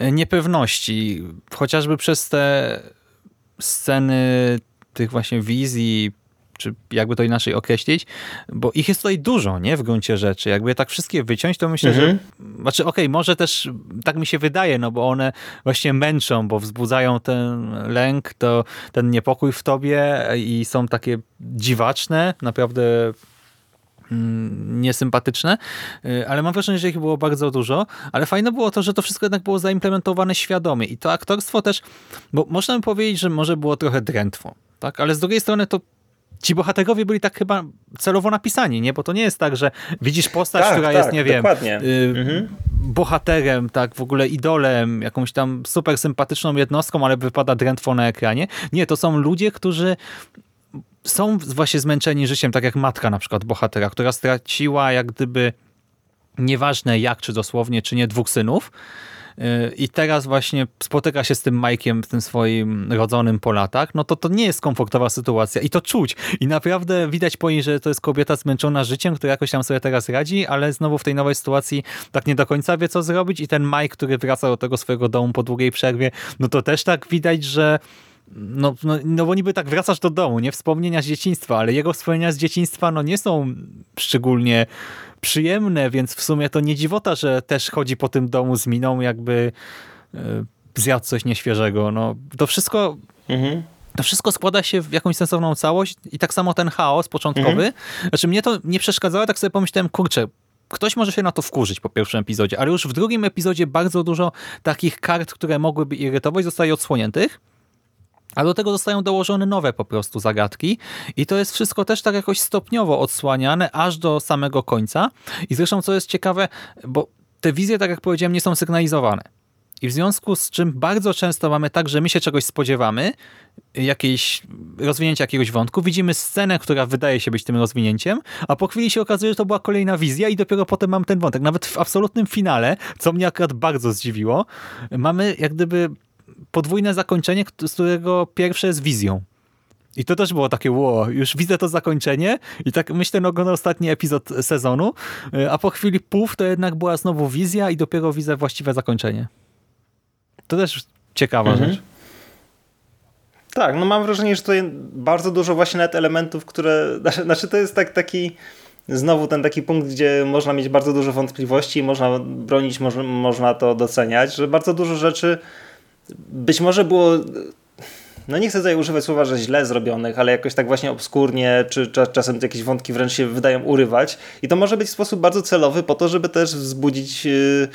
niepewności, chociażby przez te sceny tych właśnie wizji, czy jakby to inaczej określić, bo ich jest tutaj dużo, nie, w gruncie rzeczy. Jakby tak wszystkie wyciąć, to myślę, Mhm. że, znaczy okej, może też tak mi się wydaje, no bo one właśnie męczą, bo wzbudzają ten lęk, to ten niepokój w tobie i są takie dziwaczne, naprawdę niesympatyczne, y, ale mam wrażenie, że ich było bardzo dużo, ale fajne było to, że to wszystko jednak było zaimplementowane świadomie i to aktorstwo też, bo można by powiedzieć, że może było trochę drętwo, tak? ale z drugiej strony to ci bohaterowie byli tak chyba celowo napisani, nie? Bo to nie jest tak, że widzisz postać, Tak, która tak, jest, nie wiem, y, Mhm. bohaterem, tak, w ogóle idolem, jakąś tam super sympatyczną jednostką, ale wypada drętwo na ekranie. Nie, to są ludzie, którzy są właśnie zmęczeni życiem, tak jak matka na przykład bohatera, która straciła jak gdyby nieważne jak, czy dosłownie, czy nie dwóch synów. Yy, i teraz właśnie spotyka się z tym Majkiem, tym swoim rodzonym po latach, no to to nie jest komfortowa sytuacja i to czuć. I naprawdę widać po niej, że to jest kobieta zmęczona życiem, która jakoś tam sobie teraz radzi, ale znowu w tej nowej sytuacji tak nie do końca wie, co zrobić. I ten Mike, który wraca do tego swojego domu po długiej przerwie, no to też tak widać, że no, no, no bo niby tak wracasz do domu, nie? Wspomnienia z dzieciństwa, ale jego wspomnienia z dzieciństwa no nie są szczególnie przyjemne, więc w sumie to nie dziwota, że też chodzi po tym domu z miną, jakby y, zjadł coś nieświeżego. No, to wszystko Mhm. to wszystko składa się w jakąś sensowną całość i tak samo ten chaos początkowy. Znaczy mnie to nie przeszkadzało, tak sobie pomyślałem, kurczę, ktoś może się na to wkurzyć po pierwszym epizodzie, ale już w drugim epizodzie bardzo dużo takich kart, które mogłyby irytować, zostaje odsłoniętych. A do tego zostają dołożone nowe po prostu zagadki i to jest wszystko też tak jakoś stopniowo odsłaniane aż do samego końca. I zresztą co jest ciekawe, bo te wizje, tak jak powiedziałem, nie są sygnalizowane. I w związku z czym bardzo często mamy tak, że my się czegoś spodziewamy, jakieś rozwinięcia jakiegoś wątku, widzimy scenę, która wydaje się być tym rozwinięciem, a po chwili się okazuje, że to była kolejna wizja i dopiero potem mam ten wątek. Nawet w absolutnym finale, co mnie akurat bardzo zdziwiło, mamy jak gdyby podwójne zakończenie, z którego pierwsze jest wizją. I to też było takie, wow, już widzę to zakończenie i tak myślę, no na ostatni epizod sezonu, y, a po chwili puf to jednak była znowu wizja i dopiero widzę właściwe zakończenie. To też ciekawa Mhm. rzecz. Tak, no mam wrażenie, że to jest bardzo dużo właśnie nawet elementów, które, znaczy to jest tak, taki znowu ten taki punkt, gdzie można mieć bardzo dużo wątpliwości, można bronić, można to doceniać, że bardzo dużo rzeczy być może było no nie chcę tutaj używać słowa, że źle zrobionych, ale jakoś tak właśnie obskurnie, czy cza- czasem jakieś wątki wręcz się wydają urywać. I to może być sposób bardzo celowy po to, żeby też wzbudzić yy,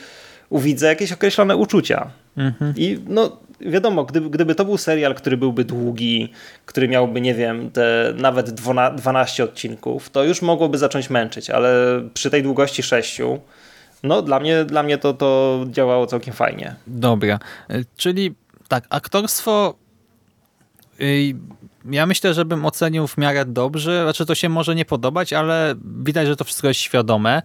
u widza jakieś określone uczucia. Mhm. I no wiadomo, gdyby, gdyby to był serial, który byłby długi, który miałby, nie wiem, te nawet 12 odcinków, to już mogłoby zacząć męczyć, ale przy tej długości 6, no dla mnie, dla mnie to, to działało całkiem fajnie. Dobra, Y, czyli tak, aktorstwo y, ja myślę, że bym ocenił w miarę dobrze, znaczy to się może nie podobać, ale widać, że to wszystko jest świadome.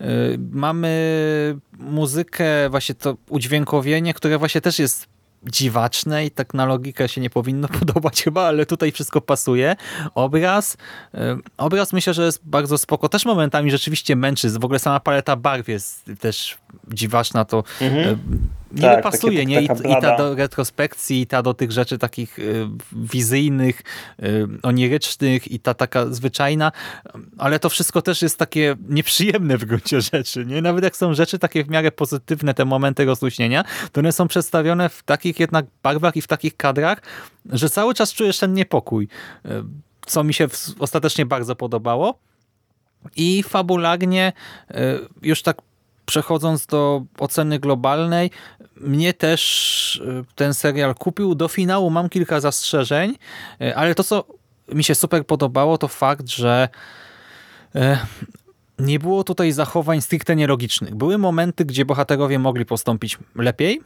Y, Mamy muzykę, właśnie to udźwiękowienie, które właśnie też jest dziwaczne i tak na logikę się nie powinno podobać chyba, ale tutaj wszystko pasuje. Obraz, y, obraz myślę, że jest bardzo spoko. Też momentami rzeczywiście męczy. W ogóle sama paleta barw jest też dziwaczna, to Mhm. Nie Tak, pasuje, takie- nie? I, I ta do retrospekcji, i ta do tych rzeczy takich y, wizyjnych, y, onirycznych i ta taka zwyczajna, ale to wszystko też jest takie nieprzyjemne w gruncie rzeczy, nie? Nawet jak są rzeczy takie w miarę pozytywne, te momenty rozluźnienia, to one są przedstawione w takich jednak barwach i w takich kadrach, że cały czas czujesz ten niepokój, y, co mi się w- ostatecznie bardzo podobało. I fabularnie, y, już tak przechodząc do oceny globalnej, mnie też y, ten serial kupił. Do finału mam kilka zastrzeżeń, y, ale to, co mi się super podobało, to fakt, że y, nie było tutaj zachowań stricte nielogicznych. Były momenty, gdzie bohaterowie mogli postąpić lepiej,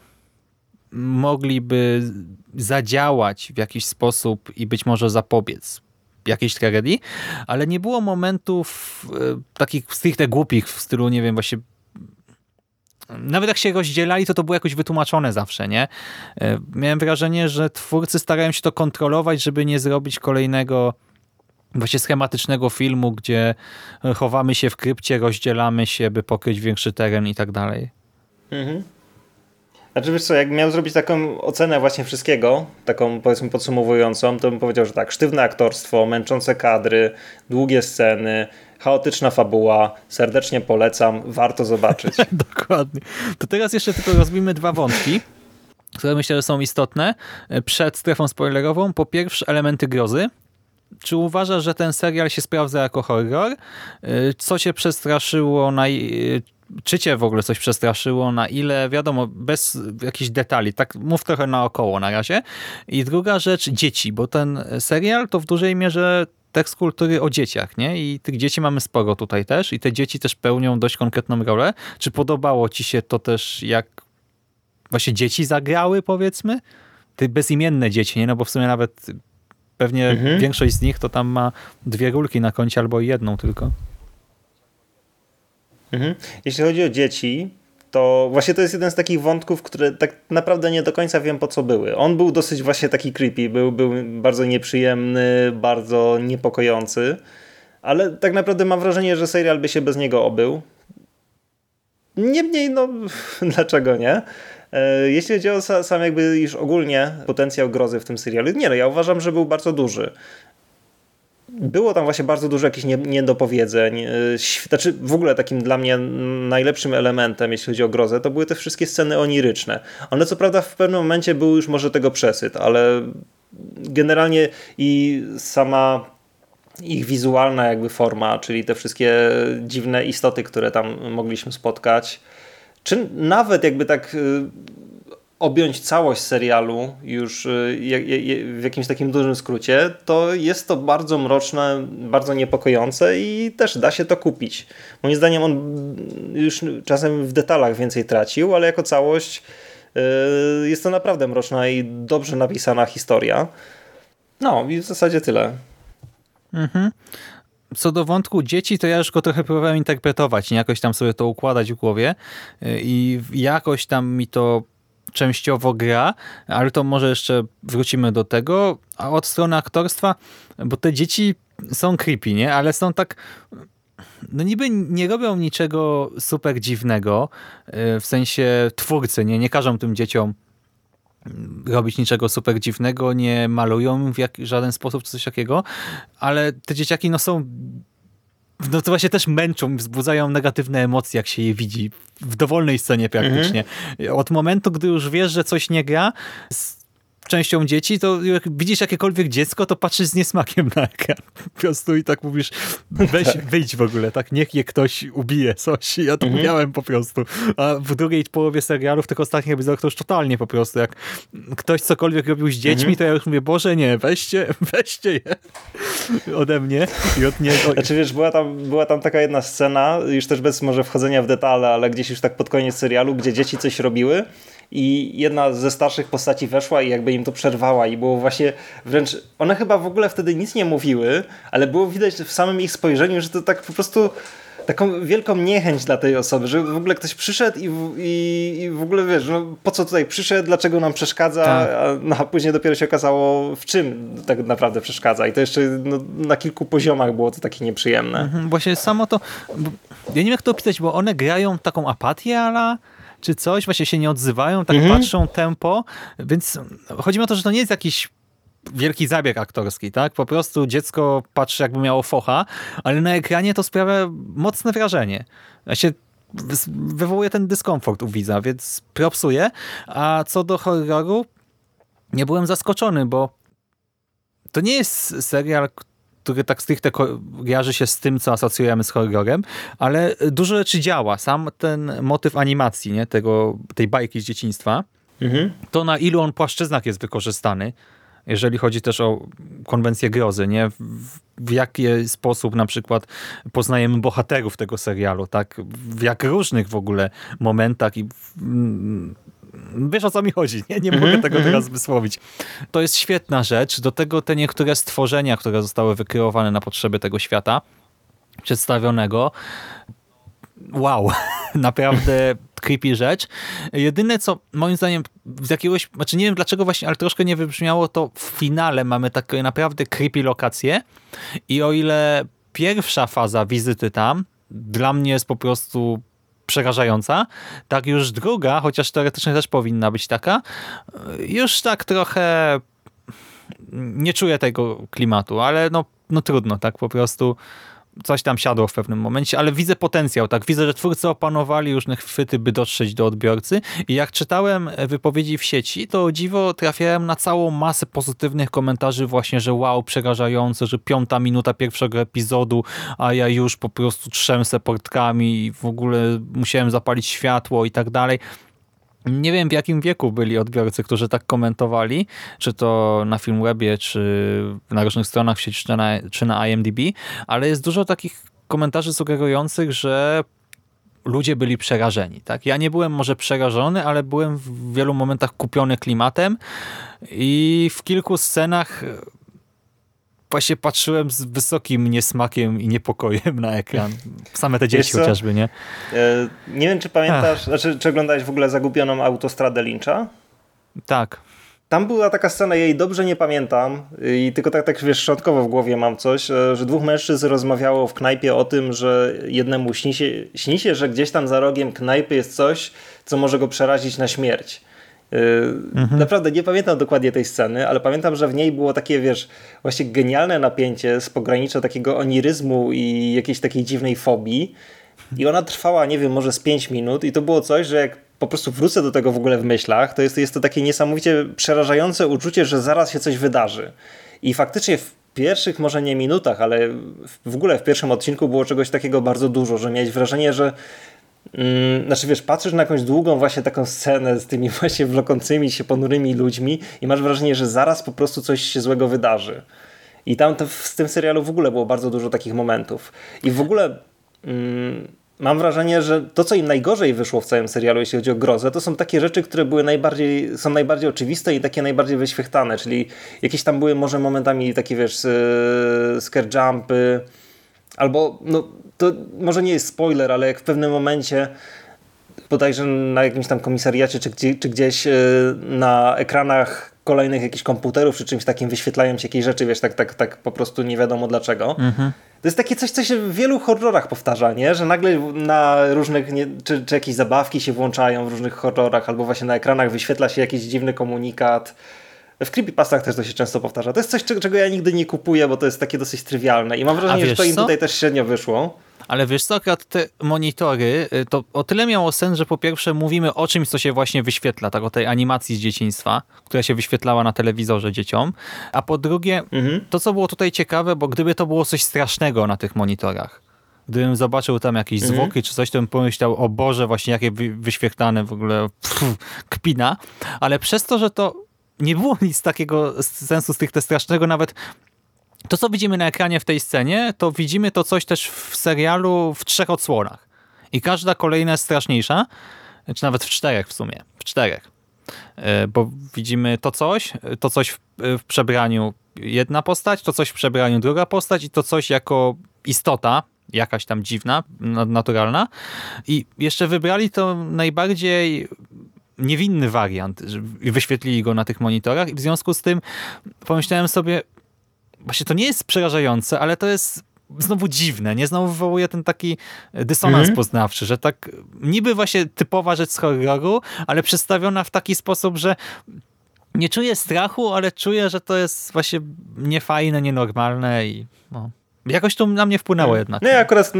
mogliby zadziałać w jakiś sposób i być może zapobiec jakiejś tragedii, ale nie było momentów takich stricte głupich w stylu, nie wiem, właśnie nawet jak się rozdzielali, to to było jakoś wytłumaczone zawsze, nie? E, Miałem wrażenie, że twórcy starają się to kontrolować, żeby nie zrobić kolejnego właśnie schematycznego filmu, gdzie chowamy się w krypcie, rozdzielamy się, by pokryć większy teren i tak dalej. Mhm. Znaczy wiesz co, jak miał zrobić taką ocenę właśnie wszystkiego, taką powiedzmy podsumowującą, to bym powiedział, że tak, sztywne aktorstwo, męczące kadry, długie sceny, chaotyczna fabuła, serdecznie polecam, warto zobaczyć. Dokładnie. To teraz jeszcze tylko rozbijmy dwa wątki, które myślę, że są istotne przed strefą spoilerową. Po pierwsze elementy grozy. Czy uważasz, że ten serial się sprawdza jako horror? E, Co cię przestraszyło? Na, e, czy cię w ogóle coś przestraszyło? Na ile? Wiadomo, bez jakichś detali. Tak mów trochę naokoło na razie. I druga rzecz, dzieci, bo ten serial to w dużej mierze tekst kultury o dzieciach, nie? I tych dzieci mamy sporo tutaj też i te dzieci też pełnią dość konkretną rolę. Czy podobało ci się to też, jak właśnie dzieci zagrały, powiedzmy? Te bezimienne dzieci, nie? No bo w sumie nawet pewnie Mhm. większość z nich to tam ma dwie rulki na koncie albo jedną tylko. Mhm. Jeśli chodzi o dzieci, to właśnie to jest jeden z takich wątków, które tak naprawdę nie do końca wiem po co były. On był dosyć właśnie taki creepy, był, był bardzo nieprzyjemny, bardzo niepokojący, ale tak naprawdę mam wrażenie, że serial by się bez niego obył. Niemniej, no dlaczego nie? E, Jeśli chodzi o sa- sam jakby już ogólnie potencjał grozy w tym serialu, nie no, ja uważam, że był bardzo duży było tam właśnie bardzo dużo jakichś nie- niedopowiedzeń. Św- Znaczy, w ogóle takim dla mnie najlepszym elementem, jeśli chodzi o grozę, to były te wszystkie sceny oniryczne. One co prawda w pewnym momencie były już może tego przesyt, ale generalnie i sama ich wizualna jakby forma, czyli te wszystkie dziwne istoty, które tam mogliśmy spotkać, czy nawet jakby tak y, objąć całość serialu już y, w jakimś takim dużym skrócie, to jest to bardzo mroczne, bardzo niepokojące i też da się to kupić. Moim zdaniem on już czasem w detalach więcej tracił, ale jako całość y, jest to naprawdę mroczna i dobrze napisana historia. No i w zasadzie tyle. Mhm. Co do wątku dzieci, to ja już go trochę próbowałem interpretować, nie jakoś tam sobie to układać w głowie y, i jakoś tam mi to częściowo gra, ale to może jeszcze wrócimy do tego. A od strony aktorstwa, bo te dzieci są creepy, nie? Ale są tak no niby nie robią niczego super dziwnego, y, w sensie twórcy, nie, nie każą tym dzieciom robić niczego super dziwnego, nie malują w żaden sposób coś takiego, ale te dzieciaki no są no to właśnie też męczą, wzbudzają negatywne emocje, jak się je widzi w dowolnej scenie praktycznie. Mhm. Od momentu, gdy już wiesz, że coś nie gra, częścią dzieci, to jak widzisz jakiekolwiek dziecko, to patrzysz z niesmakiem na ekran. Po prostu i tak mówisz, weź, tak. wyjdź w ogóle, tak, niech je ktoś ubije coś. Ja to mhm. miałem po prostu. A w drugiej połowie serialu, w tych ostatnich epizodach, to już totalnie po prostu, jak ktoś cokolwiek robił z dziećmi, mhm. to ja już mówię, Boże nie, weźcie, weźcie je ode mnie i od niego. Znaczy wiesz, była tam, była tam taka jedna scena, już też bez może wchodzenia w detale, ale gdzieś już tak pod koniec serialu, gdzie dzieci coś robiły i jedna ze starszych postaci weszła i jakby im to przerwała i było właśnie wręcz, one chyba w ogóle wtedy nic nie mówiły, ale było widać w samym ich spojrzeniu, że to tak po prostu taką wielką niechęć dla tej osoby, że w ogóle ktoś przyszedł i, i, i w ogóle wiesz, no, po co tutaj przyszedł, dlaczego nam przeszkadza, tak. a, no, a, później dopiero się okazało, w czym tak naprawdę przeszkadza. I to jeszcze no, na kilku poziomach było to takie nieprzyjemne. Mhm, właśnie samo to, ja nie wiem jak to opisać, bo one grają taką apatię, ale czy coś, właśnie się nie odzywają, tak mhm. patrzą tempo, więc chodzi mi o to, że to nie jest jakiś wielki zabieg aktorski, tak? Po prostu dziecko patrzy jakby miało focha, ale na ekranie to sprawia mocne wrażenie. Ja się wywołuje ten dyskomfort u widza, więc propsuje. A co do horroru, nie byłem zaskoczony, bo to nie jest serial, który tak stricte kojarzy się z tym, co asocjujemy z horrorem, ale dużo rzeczy działa. Sam ten motyw animacji, nie? Tego, tej bajki z dzieciństwa, mhm. to na ilu on płaszczyznach jest wykorzystany, jeżeli chodzi też o konwencję grozy, nie? W, w jaki sposób na przykład poznajemy bohaterów tego serialu, tak? W jak różnych w ogóle momentach i w, wiesz o co mi chodzi, nie, nie mogę mm -hmm, tego teraz mhm. wysłowić. To jest świetna rzecz, do tego te niektóre stworzenia, które zostały wykreowane na potrzeby tego świata przedstawionego, wow, naprawdę creepy rzecz. Jedyne co moim zdaniem z jakiegoś, znaczy nie wiem dlaczego właśnie, ale troszkę nie wybrzmiało, to w finale mamy takie naprawdę creepy lokacje i o ile pierwsza faza wizyty tam dla mnie jest po prostu przerażająca. Tak już druga, chociaż teoretycznie też powinna być taka, już tak trochę nie czuję tego klimatu, ale no, no trudno, tak po prostu coś tam siadło w pewnym momencie, ale widzę potencjał, tak, widzę, że twórcy opanowali różne chwyty, by dotrzeć do odbiorcy i jak czytałem wypowiedzi w sieci, to dziwo trafiałem na całą masę pozytywnych komentarzy właśnie, że wow, przerażające, że piąta minuta pierwszego epizodu, a ja już po prostu trzęsę portkami i w ogóle musiałem zapalić światło i tak dalej. Nie wiem w jakim wieku byli odbiorcy, którzy tak komentowali, czy to na Filmwebie, czy na różnych stronach w sieci, czy na, czy na IMDb, ale jest dużo takich komentarzy sugerujących, że ludzie byli przerażeni. Tak? Ja nie byłem może przerażony, ale byłem w wielu momentach kupiony klimatem i w kilku scenach właśnie patrzyłem z wysokim niesmakiem i niepokojem na ekran. Same te dzieci chociażby, nie? E, nie wiem, czy pamiętasz, znaczy, czy oglądałeś w ogóle zagubioną autostradę Lyncha? Tak. Tam była taka scena, jej dobrze nie pamiętam i tylko tak, tak wiesz, szczątkowo w głowie mam coś, e, że dwóch mężczyzn rozmawiało w knajpie o tym, że jednemu śni się, śni się, że gdzieś tam za rogiem knajpy jest coś, co może go przerazić na śmierć. Mhm. Naprawdę nie pamiętam dokładnie tej sceny, ale pamiętam, że w niej było takie, wiesz, właśnie genialne napięcie z pogranicza takiego oniryzmu i jakiejś takiej dziwnej fobii. I ona trwała, nie wiem, może z 5 minut i to było coś, że jak po prostu wrócę do tego w ogóle w myślach, to jest, jest to takie niesamowicie przerażające uczucie, że zaraz się coś wydarzy. I faktycznie w pierwszych może nie minutach, ale w ogóle w pierwszym odcinku było czegoś takiego bardzo dużo, że miałeś wrażenie, że znaczy wiesz, patrzysz na jakąś długą właśnie taką scenę z tymi właśnie wlokącymi się ponurymi ludźmi i masz wrażenie, że zaraz po prostu coś się złego wydarzy. I tam to, w tym serialu w ogóle było bardzo dużo takich momentów. I w ogóle mm, mam wrażenie, że to, co im najgorzej wyszło w całym serialu, jeśli chodzi o grozę, to są takie rzeczy, które były najbardziej, są najbardziej oczywiste i takie najbardziej wyświechtane, czyli jakieś tam były może momentami takie, wiesz, scare jumpy, albo no, to może nie jest spoiler, ale jak w pewnym momencie bodajże na jakimś tam komisariacie, czy, gdzie, czy gdzieś y, na ekranach kolejnych jakichś komputerów, czy czymś takim wyświetlają się jakieś rzeczy, wiesz, tak, tak, tak po prostu nie wiadomo dlaczego. Mhm. To jest takie coś, co się w wielu horrorach powtarza, nie? Że nagle na różnych, nie, czy, czy jakieś zabawki się włączają w różnych horrorach, albo właśnie na ekranach wyświetla się jakiś dziwny komunikat. W creepypastach też to się często powtarza. To jest coś, czego ja nigdy nie kupuję, bo to jest takie dosyć trywialne. I mam wrażenie, że to im co? tutaj też średnio wyszło. Ale wiesz co, akurat te monitory, y, to o tyle miało sens, że po pierwsze mówimy o czymś, co się właśnie wyświetla, tak o tej animacji z dzieciństwa, która się wyświetlała na telewizorze dzieciom, a po drugie, Mhm. to co było tutaj ciekawe, bo gdyby to było coś strasznego na tych monitorach, gdybym zobaczył tam jakieś Mhm. zwłoki czy coś, to bym pomyślał, o Boże, właśnie jakie wy, wyświetlane w ogóle pff, kpina, ale przez to, że to nie było nic takiego sensu stricte strasznego, nawet to, co widzimy na ekranie w tej scenie, to widzimy to coś też w serialu w trzech odsłonach. I każda kolejna jest straszniejsza, czy nawet w czterech w sumie. W czterech. E, Bo widzimy to coś, to coś w, w przebraniu jedna postać, to coś w przebraniu druga postać i to coś jako istota, jakaś tam dziwna, nadnaturalna. I jeszcze wybrali to najbardziej niewinny wariant wyświetlili go na tych monitorach i w związku z tym pomyślałem sobie, właśnie to nie jest przerażające, ale to jest znowu dziwne, nie? Znowu wywołuje ten taki dysonans Mhm. poznawczy, że tak niby właśnie typowa rzecz z horroru, ale przedstawiona w taki sposób, że nie czuję strachu, ale czuję, że to jest właśnie niefajne, nienormalne i no, jakoś to na mnie wpłynęło jednak. No ja akurat,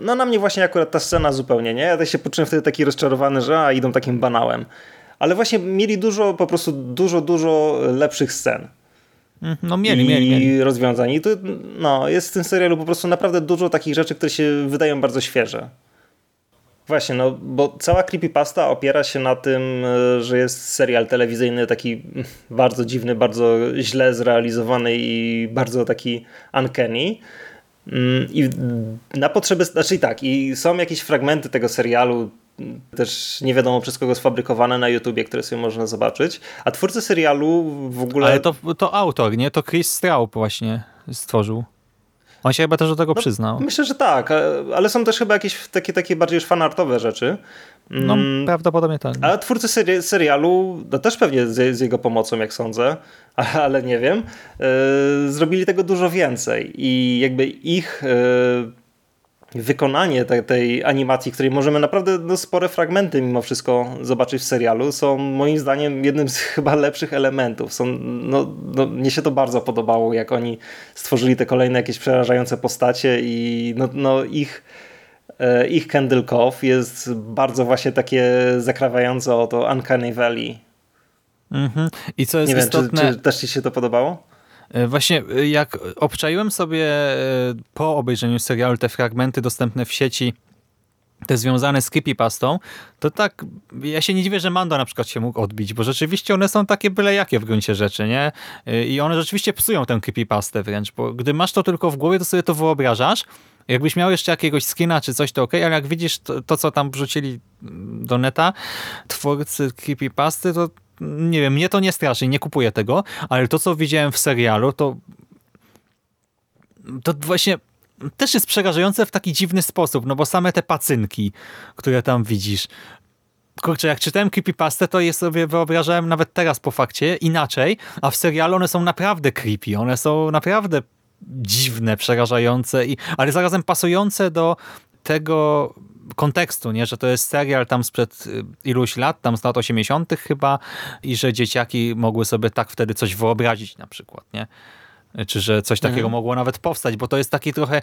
no na mnie właśnie akurat ta scena zupełnie, nie? Ja też się poczułem wtedy taki rozczarowany, że a, idą takim banałem. Ale właśnie mieli dużo, po prostu dużo, dużo lepszych scen. Mm, No mieli, i mieli, mieli. rozwiązań. I to, no, jest w tym serialu po prostu naprawdę dużo takich rzeczy, które się wydają bardzo świeże. Właśnie, no, bo cała creepypasta opiera się na tym, e, że jest serial telewizyjny taki bardzo dziwny, bardzo źle zrealizowany i bardzo taki uncanny. Mm, I na potrzeby, znaczy tak, i są jakieś fragmenty tego serialu, też nie wiadomo przez kogo sfabrykowane na YouTubie, które sobie można zobaczyć. A twórcy serialu w ogóle. Ale to, to autor, nie? To Chris Straub właśnie stworzył. On się chyba też do tego No, przyznał. Myślę, że tak, ale są też chyba jakieś takie, takie bardziej już fanartowe rzeczy. No, Mm, prawdopodobnie tak. A twórcy seri serialu, no też pewnie z, z jego pomocą, jak sądzę, ale, ale nie wiem, e, zrobili tego dużo więcej i jakby ich e, wykonanie te, tej animacji, której możemy naprawdę no, spore fragmenty mimo wszystko zobaczyć w serialu, są moim zdaniem jednym z chyba lepszych elementów. Są, no, no, mnie się to bardzo podobało, jak oni stworzyli te kolejne jakieś przerażające postacie i no, no ich ich Candle Cove jest bardzo właśnie takie zakrawające o to Uncanny Valley. Mhm. I co jest Nie wiem, czy, istotne, czy też ci się to podobało? e, właśnie e, jak obczaiłem sobie e, po obejrzeniu serialu te fragmenty dostępne w sieci, te związane z creepypastą, to tak, ja się nie dziwię, że Mando na przykład się mógł odbić, bo rzeczywiście one są takie byle jakie w gruncie rzeczy, nie? E, I one rzeczywiście psują tę creepypastę wręcz, bo gdy masz to tylko w głowie, to sobie to wyobrażasz, Jakbyś miał jeszcze jakiegoś skina czy coś, to ok, ale jak widzisz to, to co tam wrzucili do neta twórcy creepypasty, to nie wiem, mnie to nie straszy, nie kupuję tego, ale to, co widziałem w serialu, to to właśnie też jest przerażające w taki dziwny sposób, no bo same te pacynki, które tam widzisz. Kurczę, jak czytałem creepypastę, to je sobie wyobrażałem nawet teraz po fakcie inaczej, a w serialu one są naprawdę creepy, one są naprawdę dziwne, przerażające, i, ale zarazem pasujące do tego kontekstu, nie? że to jest serial tam sprzed y, iluś lat, tam z lat 80. chyba i że dzieciaki mogły sobie tak wtedy coś wyobrazić na przykład, nie? Czy że coś takiego mogło nawet powstać, bo to jest taki trochę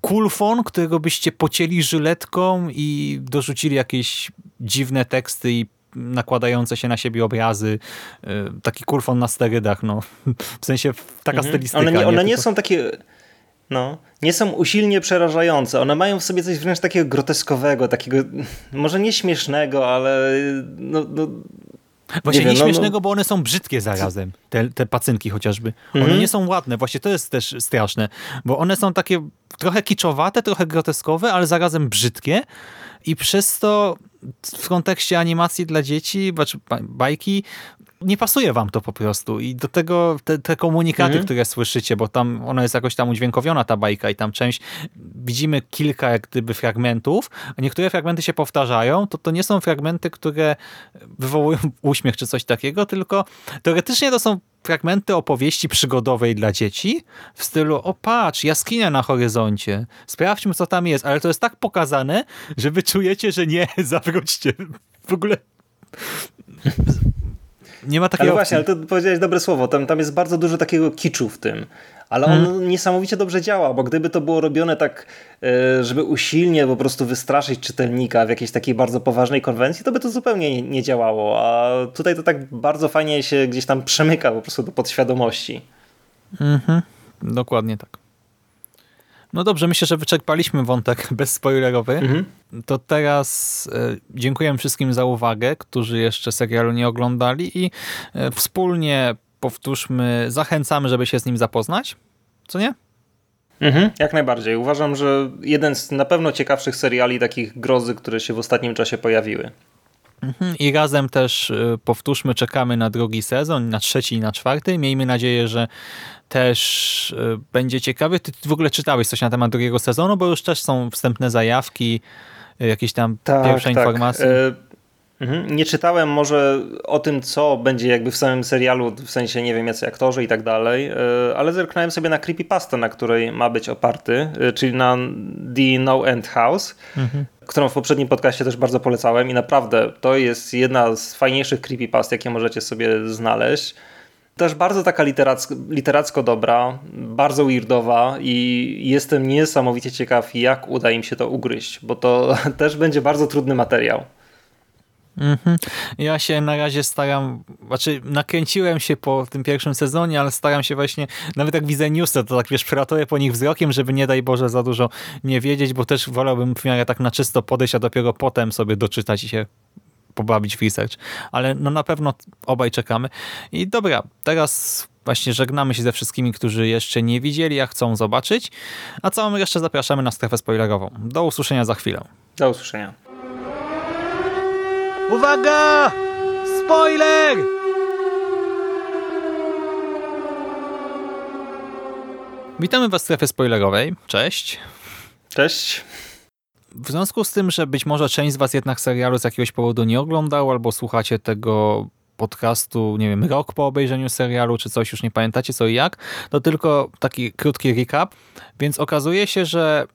kulfon, którego byście pocięli żyletką i dorzucili jakieś dziwne teksty i nakładające się na siebie obrazy. Y, Taki kulfon na sterydach, no. W sensie taka Mhm. stylistyka. One nie, one nie Tylko- są takie. No, nie są usilnie przerażające. One mają w sobie coś wręcz takiego groteskowego, takiego może nie śmiesznego, ale no, no, Właśnie Nie wiem, no, no. bo one są brzydkie zarazem, te, te pacynki chociażby. One Mhm. nie są ładne, właśnie to jest też straszne, bo one są takie trochę kiczowate, trochę groteskowe, ale zarazem brzydkie i przez to w kontekście animacji dla dzieci, znaczy ba- bajki, nie pasuje wam to po prostu i do tego te, te komunikaty, Mhm. które słyszycie, bo tam ona jest jakoś tam udźwiękowiona ta bajka i tam część, widzimy kilka jak gdyby fragmentów, a niektóre fragmenty się powtarzają, to to nie są fragmenty, które wywołują uśmiech czy coś takiego, tylko teoretycznie to są fragmenty opowieści przygodowej dla dzieci w stylu, o patrz, jaskinia na horyzoncie, sprawdźmy co tam jest, ale to jest tak pokazane, że wy czujecie, że nie, zawróćcie. W ogóle nie ma takiej Ale opcji. właśnie, ale to powiedziałeś dobre słowo, tam, tam jest bardzo dużo takiego kiczu w tym. Ale on Hmm. niesamowicie dobrze działa, bo gdyby to było robione tak, e, żeby usilnie po prostu wystraszyć czytelnika w jakiejś takiej bardzo poważnej konwencji, to by to zupełnie nie, nie działało. A tutaj to tak bardzo fajnie się gdzieś tam przemyka po prostu do podświadomości. Mhm. Dokładnie tak. No dobrze, myślę, że wyczerpaliśmy wątek bezspoilerowy. Mhm. To teraz e, dziękuję wszystkim za uwagę, którzy jeszcze serialu nie oglądali i e, wspólnie powtórzmy, zachęcamy, żeby się z nim zapoznać. Co nie? Mhm, jak najbardziej. Uważam, że jeden z na pewno ciekawszych seriali takich grozy, które się w ostatnim czasie pojawiły. Mhm. I razem też e, powtórzmy, czekamy na drugi sezon, na trzeci i na czwarty. Miejmy nadzieję, że też e, będzie ciekawy. Ty w ogóle czytałeś coś na temat drugiego sezonu, bo już też są wstępne zajawki, e, jakieś tam pierwsze informacje. E. Nie czytałem może o tym, co będzie jakby w samym serialu, w sensie nie wiem, jacy aktorzy i tak dalej, e, ale zerknąłem sobie na creepypastę, na której ma być oparty, e, czyli na The No End House, Mhm. którą w poprzednim podcaście też bardzo polecałem i naprawdę to jest jedna z fajniejszych creepypast, jakie możecie sobie znaleźć. Też bardzo taka literacko, literacko dobra, bardzo weirdowa i jestem niesamowicie ciekaw, jak uda im się to ugryźć, bo to też będzie bardzo trudny materiał. Mhm. Ja się na razie staram, znaczy nakręciłem się po tym pierwszym sezonie, ale staram się właśnie, nawet jak widzę newsy, to tak wiesz, przelatuję po nich wzrokiem, żeby nie daj Boże za dużo nie wiedzieć, bo też wolałbym w miarę tak na czysto podejść, a dopiero potem sobie doczytać i się pobawić w research. Ale no na pewno obaj czekamy. I dobra, teraz właśnie żegnamy się ze wszystkimi, którzy jeszcze nie widzieli, a chcą zobaczyć, a całą resztę zapraszamy na strefę spoilerową. Do usłyszenia za chwilę. Do usłyszenia. Uwaga! Spoiler! Witamy Was w strefie spoilerowej. Cześć. Cześć. W związku z tym, że być może część z Was jednak serialu z jakiegoś powodu nie oglądał, albo słuchacie tego podcastu, nie wiem, rok po obejrzeniu serialu, czy coś, już nie pamiętacie co i jak, to tylko taki krótki recap. Więc okazuje się, że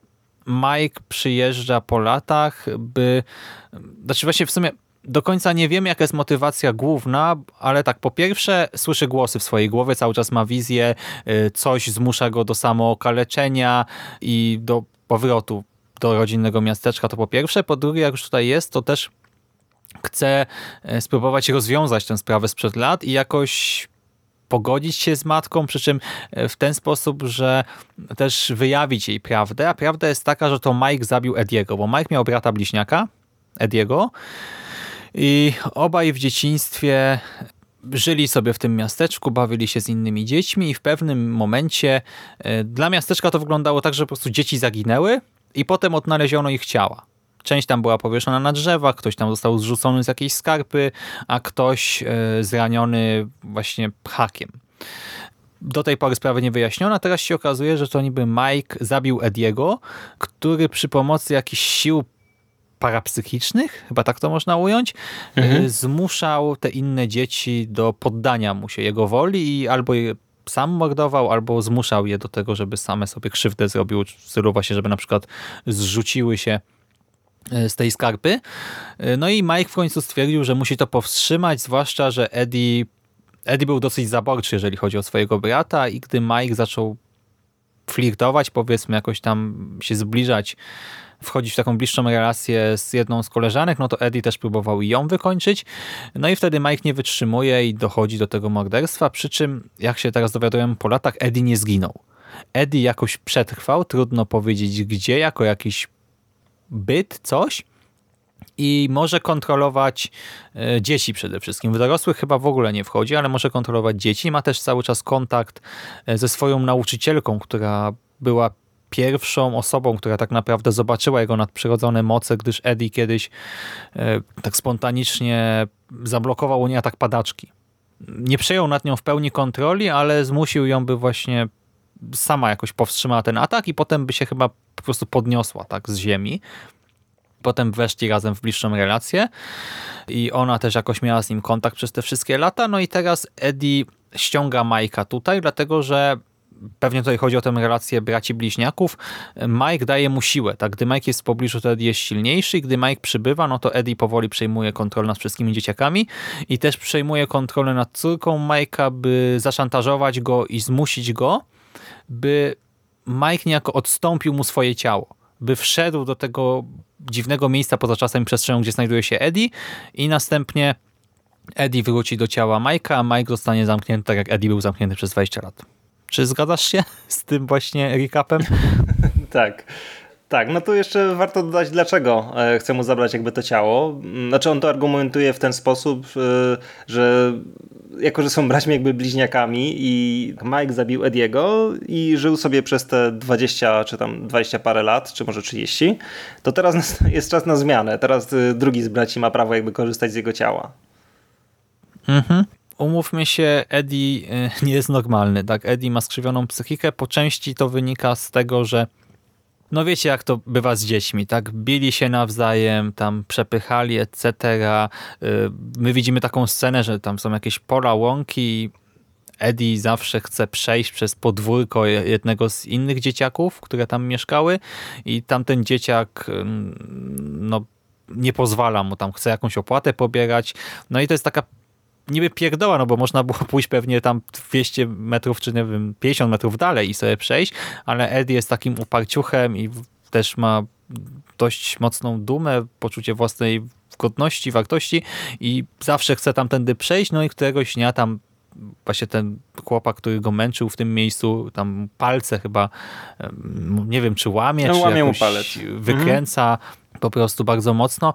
Mike przyjeżdża po latach, by... Znaczy właśnie w sumie do końca nie wiemy, jaka jest motywacja główna, ale tak, po pierwsze słyszy głosy w swojej głowie, cały czas ma wizję, y, coś zmusza go do samookaleczenia i do powrotu do rodzinnego miasteczka, to po pierwsze. Po drugie, jak już tutaj jest, to też chce e, spróbować rozwiązać tę sprawę sprzed lat i jakoś pogodzić się z matką, przy czym e, w ten sposób, że też wyjawić jej prawdę, a prawda jest taka, że to Mike zabił Ediego, bo Mike miał brata bliźniaka, Ediego, i obaj w dzieciństwie żyli sobie w tym miasteczku, bawili się z innymi dziećmi i w pewnym momencie e, dla miasteczka to wyglądało tak, że po prostu dzieci zaginęły i potem odnaleziono ich ciała. Część tam była powieszona na drzewach, ktoś tam został zrzucony z jakiejś skarpy, a ktoś e, zraniony właśnie hakiem. Do tej pory sprawy nie wyjaśniono, a teraz się okazuje, że to niby Mike zabił Ediego, który przy pomocy jakichś sił parapsychicznych, chyba tak to można ująć, Mhm. y, zmuszał te inne dzieci do poddania mu się jego woli i albo je sam mordował, albo zmuszał je do tego, żeby same sobie krzywdę zrobiły, w stylu właśnie, żeby na przykład zrzuciły się y, z tej skarpy. Y, No i Mike w końcu stwierdził, że musi to powstrzymać, zwłaszcza, że Eddie, Eddie był dosyć zaborczy, jeżeli chodzi o swojego brata i gdy Mike zaczął flirtować, powiedzmy jakoś tam się zbliżać, wchodzić w taką bliższą relację z jedną z koleżanek, no to Eddie też próbował ją wykończyć. No i wtedy Mike nie wytrzymuje i dochodzi do tego morderstwa, przy czym, jak się teraz dowiadujemy po latach, Eddie nie zginął. Eddie jakoś przetrwał, trudno powiedzieć gdzie, jako jakiś byt, coś i może kontrolować e, dzieci przede wszystkim. W dorosłych chyba w ogóle nie wchodzi, ale może kontrolować dzieci. Ma też cały czas kontakt e, ze swoją nauczycielką, która była pierwszą osobą, która tak naprawdę zobaczyła jego nadprzyrodzone moce, gdyż Eddie kiedyś e, tak spontanicznie zablokował u niej atak padaczki. nie przejął nad nią w pełni kontroli, ale zmusił ją, by właśnie sama jakoś powstrzymała ten atak i potem by się chyba po prostu podniosła tak z ziemi. Potem weszli razem w bliższą relację i ona też jakoś miała z nim kontakt przez te wszystkie lata. No i teraz Eddie ściąga Majka tutaj, dlatego że pewnie tutaj chodzi o tę relację braci bliźniaków. Mike daje mu siłę. Tak? Gdy Mike jest w pobliżu, to Eddie jest silniejszy i gdy Mike przybywa, no to Eddie powoli przejmuje kontrolę nad wszystkimi dzieciakami i też przejmuje kontrolę nad córką Majka, by zaszantażować go i zmusić go, by Mike niejako odstąpił mu swoje ciało. By wszedł do tego dziwnego miejsca poza czasem i przestrzenią, gdzie znajduje się Eddie i następnie Eddie wróci do ciała Majka, a Mike zostanie zamknięty tak jak Eddie był zamknięty przez 20 lat. Czy zgadzasz się z tym właśnie recapem? tak. Tak, no to jeszcze warto dodać, dlaczego e, chce mu zabrać jakby to ciało. Znaczy on to argumentuje w ten sposób, e, że jako, że są braćmi jakby bliźniakami i Mike zabił Ediego i żył sobie przez te 20 czy tam 20 parę lat, czy może 30, to teraz jest czas na zmianę. Teraz e, drugi z braci ma prawo jakby korzystać z jego ciała. Mhm umówmy się, Eddie y, nie jest normalny. Tak? Eddie ma skrzywioną psychikę. Po części to wynika z tego, że no wiecie jak to bywa z dziećmi, tak? Bili się nawzajem, tam przepychali, etc. Y, my widzimy taką scenę, że tam są jakieś pola, łąki Eddie zawsze chce przejść przez podwórko jednego z innych dzieciaków, które tam mieszkały i tamten dzieciak no, nie pozwala mu tam, chce jakąś opłatę pobierać. No i to jest taka niby pierdoła, no bo można było pójść pewnie tam 200 metrów, czy nie wiem, 50 metrów dalej i sobie przejść, ale Eddie jest takim uparciuchem i też ma dość mocną dumę, poczucie własnej godności, wartości i zawsze chce tamtędy przejść, no i któregoś dnia tam właśnie ten chłopak, który go męczył w tym miejscu, tam palce chyba, nie wiem, czy łamie, no, czy łamie jakoś palec. wykręca mhm. po prostu bardzo mocno.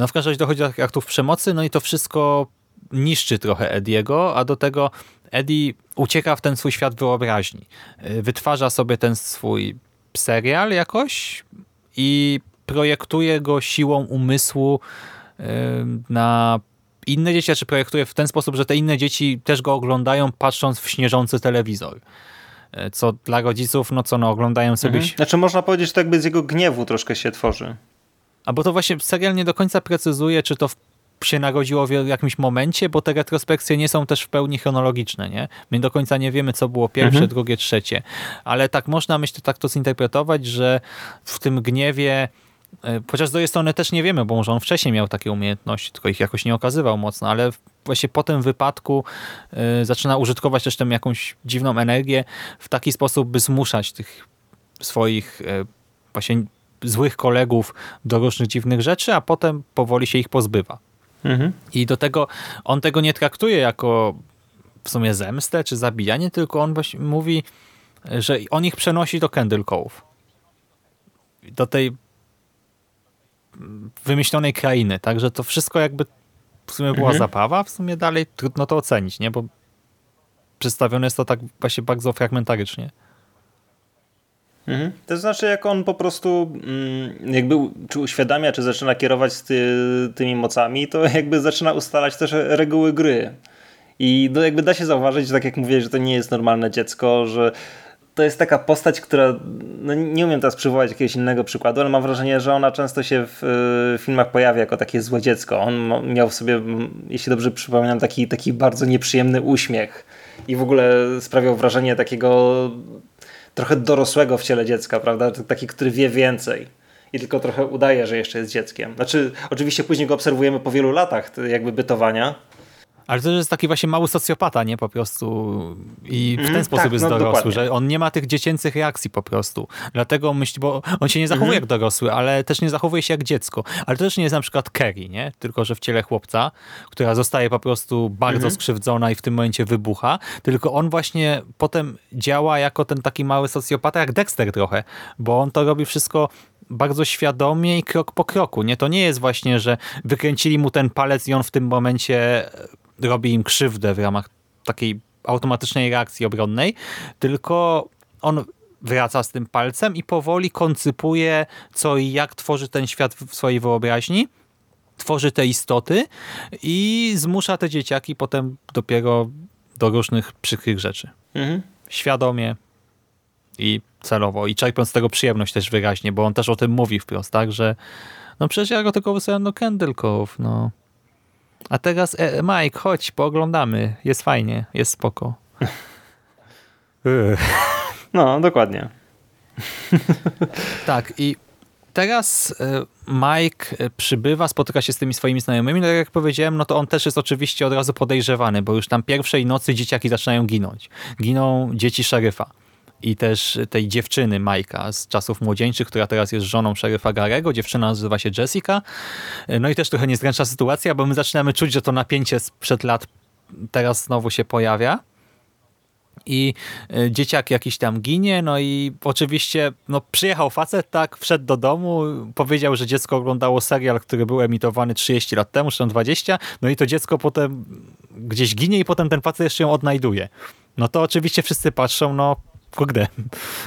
No w każdym razie dochodzi do aktów przemocy, no i to wszystko niszczy trochę Ediego, a do tego Eddie ucieka w ten swój świat wyobraźni. Y, wytwarza sobie ten swój serial jakoś i projektuje go siłą umysłu y, na inne dzieci, czy projektuje w ten sposób, że te inne dzieci też go oglądają patrząc w śnieżący telewizor. Y, co dla rodziców, no co, no oglądają sobie... Mhm. Znaczy można powiedzieć, że to jakby z jego gniewu troszkę się tworzy. A bo to właśnie serial nie do końca precyzuje, czy to się narodziło w jakimś momencie, bo te retrospekcje nie są też w pełni chronologiczne. Nie? My do końca nie wiemy, co było pierwsze, mhm. drugie, trzecie. Ale tak można, myślę, tak to zinterpretować, że w tym gniewie e, Chociaż z drugiej strony też nie wiemy, bo może on wcześniej miał takie umiejętności, tylko ich jakoś nie okazywał mocno, ale właśnie po tym wypadku y, zaczyna użytkować też tę jakąś dziwną energię w taki sposób, by zmuszać tych swoich y, właśnie złych kolegów do różnych dziwnych rzeczy, a potem powoli się ich pozbywa. Mhm. I do tego on tego nie traktuje jako w sumie zemstę czy zabijanie, tylko on właśnie mówi, że on ich przenosi do Candle Cove. Do tej wymyślonej krainy. Także to wszystko jakby w sumie była mhm. zabawa, w sumie dalej trudno to ocenić, nie? bo przedstawione jest to tak właśnie bardzo fragmentarycznie. Mhm. To znaczy, jak on po prostu mm, jakby czy uświadamia, czy zaczyna kierować ty, tymi mocami, to jakby zaczyna ustalać też reguły gry. I no jakby da się zauważyć, tak jak mówię, że to nie jest normalne dziecko, że to jest taka postać, która, no nie umiem teraz przywołać jakiegoś innego przykładu, ale mam wrażenie, że ona często się w y, filmach pojawia jako takie złe dziecko. On miał w sobie, jeśli dobrze przypominam, taki, taki bardzo nieprzyjemny uśmiech i w ogóle sprawiał wrażenie takiego trochę dorosłego w ciele dziecka, prawda? Taki, który wie więcej i tylko trochę udaje, że jeszcze jest dzieckiem. Znaczy, oczywiście później go obserwujemy po wielu latach jakby bytowania, ale to jest taki właśnie mały socjopata, nie? Po prostu i w ten mm, sposób tak, jest no, dorosły, dokładnie. że on nie ma tych dziecięcych reakcji po prostu. Dlatego myśli, bo on się nie zachowuje mm jak dorosły, ale też nie zachowuje się jak dziecko. Ale to też nie jest na przykład Kerry, nie? Tylko, że w ciele chłopca, która zostaje po prostu bardzo mm skrzywdzona i w tym momencie wybucha. Tylko on właśnie potem działa jako ten taki mały socjopata, jak Dexter trochę, bo on to robi wszystko bardzo świadomie i krok po kroku. Nie, to nie jest właśnie, że wykręcili mu ten palec i on w tym momencie robi im krzywdę w ramach takiej automatycznej reakcji obronnej, tylko on wraca z tym palcem i powoli koncypuje, co i jak tworzy ten świat w swojej wyobraźni tworzy te istoty i zmusza te dzieciaki potem dopiero do różnych przykrych rzeczy. Mhm. Świadomie i celowo. I czerpiąc z tego przyjemność też wyraźnie, bo on też o tym mówi wprost, tak, że no przecież ja go tylko wysyłam do Candle Cove, no. A teraz e, Mike, chodź, pooglądamy. Jest fajnie, jest spoko. Ugh. No, dokładnie. tak, i teraz e, Mike e, przybywa, spotyka się z tymi swoimi znajomymi, no jak powiedziałem, no to on też jest oczywiście od razu podejrzewany, bo już tam pierwszej nocy dzieciaki zaczynają ginąć. Giną dzieci szeryfa i też tej dziewczyny Majka z czasów młodzieńczych, która teraz jest żoną szeryfa Garego. Dziewczyna nazywa się Jessica. No i też trochę niezręczna sytuacja, bo my zaczynamy czuć, że to napięcie sprzed lat teraz znowu się pojawia i e, dzieciak jakiś tam ginie, no i oczywiście no, przyjechał facet, tak, wszedł do domu, powiedział, że dziecko oglądało serial, który był emitowany 30 lat temu, czy 20, no i to dziecko potem gdzieś ginie i potem ten facet jeszcze ją odnajduje. No to oczywiście wszyscy patrzą, no kurde,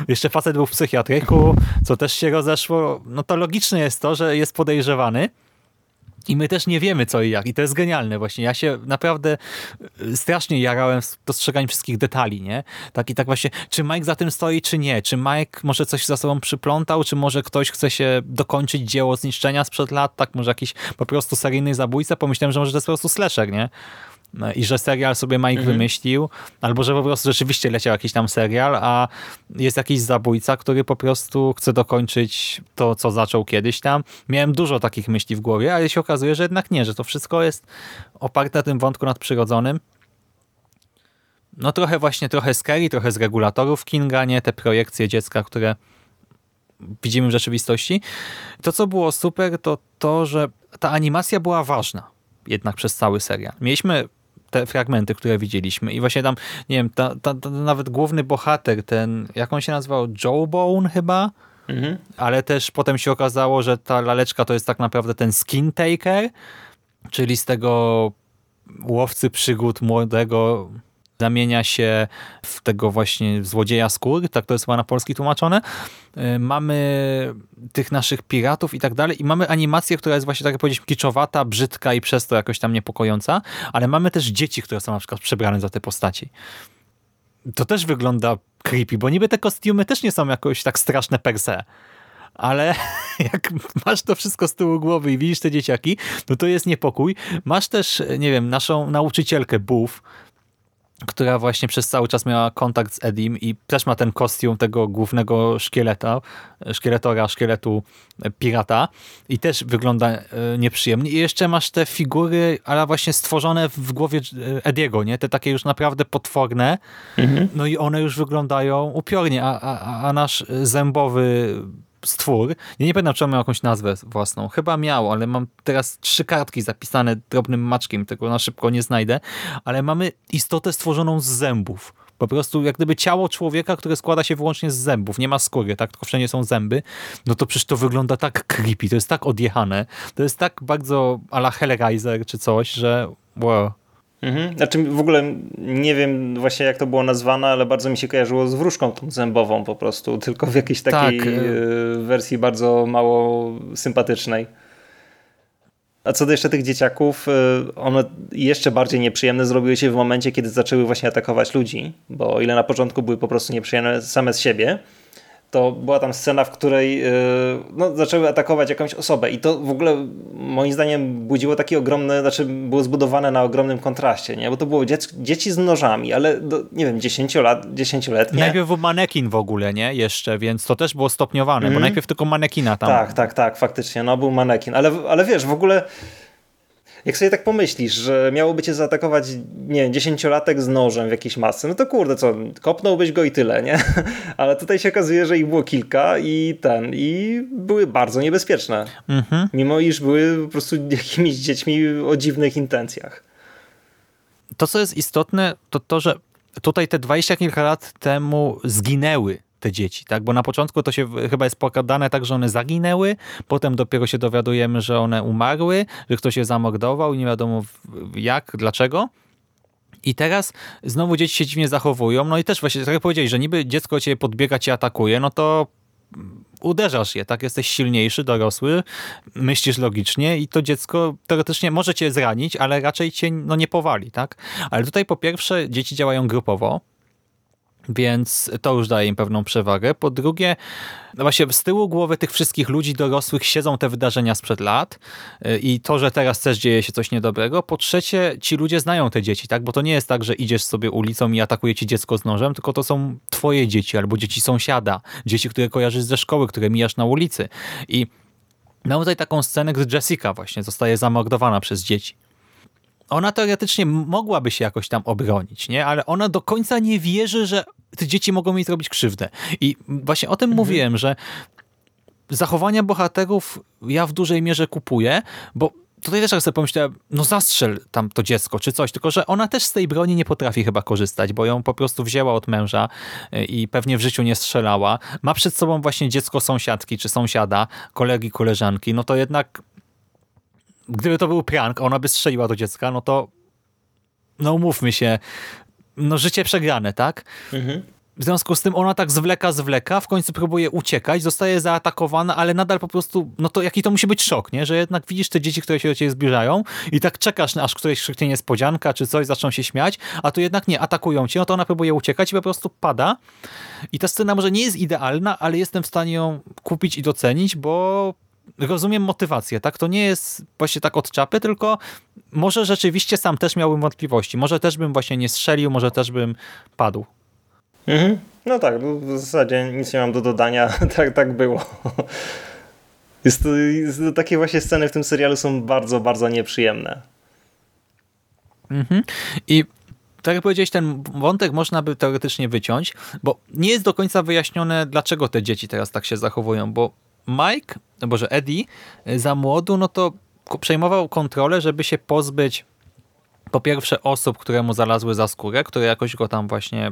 jeszcze facet był w psychiatryku, co też się rozeszło, no to logiczne jest to, że jest podejrzewany, i my też nie wiemy co i jak. I to jest genialne właśnie. Ja się naprawdę y, strasznie jarałem z dostrzeganiem wszystkich detali, nie? Tak i tak właśnie, czy Mike za tym stoi, czy nie? Czy Mike może coś za sobą przyplątał, czy może ktoś chce się dokończyć dzieło zniszczenia sprzed lat, tak? Może jakiś po prostu seryjny zabójca? Pomyślałem, że może to jest po prostu slasher, nie? I że serial sobie Mike mhm. wymyślił, albo że po prostu rzeczywiście leciał jakiś tam serial, a jest jakiś zabójca, który po prostu chce dokończyć to, co zaczął kiedyś tam. Miałem dużo takich myśli w głowie, ale się okazuje, że jednak nie, że to wszystko jest oparte na tym wątku nadprzyrodzonym. No trochę właśnie, trochę scary, trochę z regulatorów Kinga, nie? Te projekcje dziecka, które widzimy w rzeczywistości. To, co było super, to to, że ta animacja była ważna jednak przez cały serial. Mieliśmy te fragmenty, które widzieliśmy. I właśnie tam, nie wiem, ta, ta, ta nawet główny bohater, ten, jak on się nazywał? Joe Bone chyba? Mhm. Ale też potem się okazało, że ta laleczka to jest tak naprawdę ten skin taker, czyli z tego łowcy przygód młodego zamienia się w tego właśnie złodzieja skór, tak to jest chyba na polski tłumaczone. Y, mamy tych naszych piratów i tak dalej i mamy animację, która jest właśnie, tak jak powiedzieliśmy, kiczowata, brzydka i przez to jakoś tam niepokojąca, ale mamy też dzieci, które są na przykład przebrane za te postaci. To też wygląda creepy, bo niby te kostiumy też nie są jakoś tak straszne per se ale jak masz to wszystko z tyłu głowy i widzisz te dzieciaki, no to jest niepokój. Masz też, nie wiem, naszą nauczycielkę Buff, która właśnie przez cały czas miała kontakt z Edim i też ma ten kostium tego głównego szkieleta, szkieletora, szkieletu pirata i też wygląda e, nieprzyjemnie. I jeszcze masz te figury, ale właśnie stworzone w głowie Ediego, nie? Te takie już naprawdę potworne. Mhm. No i one już wyglądają upiornie, a, a, a nasz zębowy stwór. Ja nie pamiętam, czy on miał jakąś nazwę własną. Chyba miał, ale mam teraz trzy kartki zapisane drobnym maczkiem, tego na szybko nie znajdę, ale mamy istotę stworzoną z zębów. Po prostu jak gdyby ciało człowieka, które składa się wyłącznie z zębów, nie ma skóry, tak, tylko wszędzie są zęby, no to przecież to wygląda tak creepy, to jest tak odjechane, to jest tak bardzo a la Hellraiser czy coś, że wow. Mhm. Znaczy w ogóle nie wiem właśnie jak to było nazwane, ale bardzo mi się kojarzyło z wróżką tą zębową po prostu, tylko w jakiejś takiej tak. Wersji bardzo mało sympatycznej. A co do jeszcze tych dzieciaków, e, one jeszcze bardziej nieprzyjemne zrobiły się w momencie, kiedy zaczęły właśnie atakować ludzi, bo o ile na początku były po prostu nieprzyjemne same z siebie, to była tam scena, w której yy, no, zaczęły atakować jakąś osobę i to w ogóle moim zdaniem budziło takie ogromne, znaczy było zbudowane na ogromnym kontraście, nie? bo to było dziec, dzieci z nożami, ale do, nie wiem, 10 lat, 10-letnie. Najpierw był manekin w ogóle, nie? Jeszcze, więc to też było stopniowane, mm. bo mhm. najpierw tylko manekina tam. Tak, tak, tak, faktycznie, no był manekin, ale, ale wiesz, w ogóle jak sobie tak pomyślisz, że miałoby cię zaatakować, nie wiem, dziesięciolatek z nożem w jakiejś masce, no to kurde, co, kopnąłbyś go i tyle, nie? Ale tutaj się okazuje, że ich było kilka i ten, i były bardzo niebezpieczne. Mhm. Mimo iż były po prostu jakimiś dziećmi o dziwnych intencjach. To, co jest istotne, to to, że tutaj te dwadzieścia kilka lat temu zginęły te dzieci, tak? Bo na początku to się chyba jest pokazane tak, że one zaginęły, potem dopiero się dowiadujemy, że one umarły, że ktoś je zamordował nie wiadomo jak, dlaczego. I teraz znowu dzieci się dziwnie zachowują, no i też właśnie, tak jak powiedzieli, że niby dziecko cię podbiega, cię atakuje, no to uderzasz je, tak? Jesteś silniejszy, dorosły, myślisz logicznie i to dziecko teoretycznie może cię zranić, ale raczej cię no, nie powali, tak? Ale tutaj po pierwsze dzieci działają grupowo, więc to już daje im pewną przewagę. Po drugie, no właśnie z tyłu głowy tych wszystkich ludzi dorosłych siedzą te wydarzenia sprzed lat y, i to, że teraz też dzieje się coś niedobrego. Po trzecie, ci ludzie znają te dzieci, tak? Bo to nie jest tak, że idziesz sobie ulicą i atakuje ci dziecko z nożem, tylko to są twoje dzieci albo dzieci sąsiada, dzieci, które kojarzysz ze szkoły, które mijasz na ulicy. I mamy tutaj taką scenę, gdy Jessica właśnie zostaje zamordowana przez dzieci ona teoretycznie mogłaby się jakoś tam obronić, nie? ale ona do końca nie wierzy, że te dzieci mogą jej zrobić krzywdę. I właśnie o tym mhm. mówiłem, że zachowania bohaterów ja w dużej mierze kupuję, bo tutaj też jak sobie pomyślałem, no zastrzel tam to dziecko czy coś, tylko że ona też z tej broni nie potrafi chyba korzystać, bo ją po prostu wzięła od męża y, i pewnie w życiu nie strzelała. Ma przed sobą właśnie dziecko sąsiadki czy sąsiada, kolegi, koleżanki, no to jednak gdyby to był prank, ona by strzeliła do dziecka, no to no umówmy się, no życie przegrane, tak? Mhm. W związku z tym ona tak zwleka, zwleka, w końcu próbuje uciekać, zostaje zaatakowana, ale nadal po prostu, no to jaki to musi być szok, nie? Że jednak widzisz te dzieci, które się do ciebie zbliżają i tak czekasz, aż któreś krzyknie niespodzianka czy coś, zaczną się śmiać, a tu jednak nie, atakują cię, no to ona próbuje uciekać i po prostu pada. I ta scena może nie jest idealna, ale jestem w stanie ją kupić i docenić, bo rozumiem motywację, tak? To nie jest właśnie tak od czapy, tylko może rzeczywiście sam też miałbym wątpliwości. Może też bym właśnie nie strzelił, może też bym padł. Mhm. No tak, w zasadzie nic nie mam do dodania. tak, tak było. Jest jest takie właśnie sceny w tym serialu są bardzo, bardzo nieprzyjemne. Mhm. I tak jak powiedziałeś, ten wątek można by teoretycznie wyciąć, bo nie jest do końca wyjaśnione, dlaczego te dzieci teraz tak się zachowują, bo Mike, boże Eddie y, za młodu, no to przejmował kontrolę, żeby się pozbyć po pierwsze osób, które mu zalazły za skórę, które jakoś go tam właśnie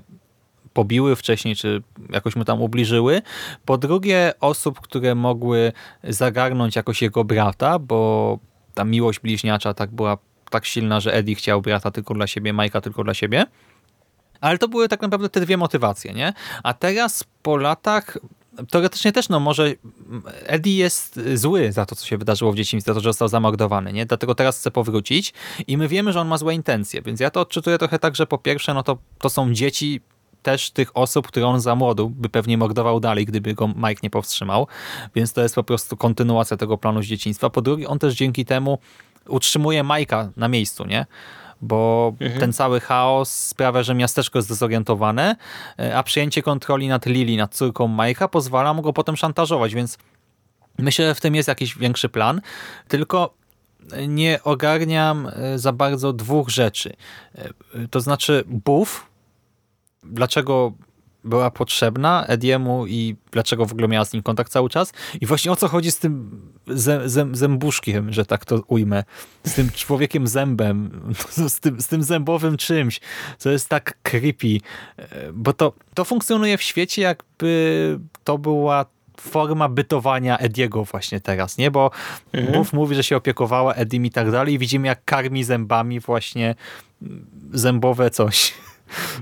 pobiły wcześniej, czy jakoś mu tam ubliżyły. Po drugie osób, które mogły zagarnąć jakoś jego brata, bo ta miłość bliźniacza tak była tak silna, że Eddie chciał brata tylko dla siebie, Majka tylko dla siebie. Ale to były tak naprawdę te dwie motywacje, nie? A teraz po latach teoretycznie też, no może Eddie jest zły za to, co się wydarzyło w dzieciństwie, za to, że został zamordowany, nie? Dlatego teraz chce powrócić i my wiemy, że on ma złe intencje, więc ja to odczytuję trochę tak, że po pierwsze, no to, to są dzieci też tych osób, które on za młodu by pewnie mordował dalej, gdyby go Mike nie powstrzymał, więc to jest po prostu kontynuacja tego planu z dzieciństwa. Po drugie, on też dzięki temu utrzymuje Majka na miejscu, nie? Bo mhm. ten cały chaos sprawia, że miasteczko jest zdezorientowane, a przyjęcie kontroli nad Lili, nad córką Majka pozwala mu go potem szantażować, więc myślę, że w tym jest jakiś większy plan, tylko nie ogarniam e, za bardzo dwóch rzeczy. E, to znaczy Buff, dlaczego była potrzebna Ediemu i dlaczego w ogóle miała z nim kontakt cały czas. I właśnie o co chodzi z tym zę, zę, zębuszkiem, że tak to ujmę. Z tym człowiekiem zębem, z tym, z tym zębowym czymś, co jest tak creepy. Bo to, to funkcjonuje w świecie jakby to była forma bytowania Ediego właśnie teraz, nie? Bo mhm. Mów mówi, że się opiekowała Edim i tak dalej i widzimy jak karmi zębami właśnie zębowe coś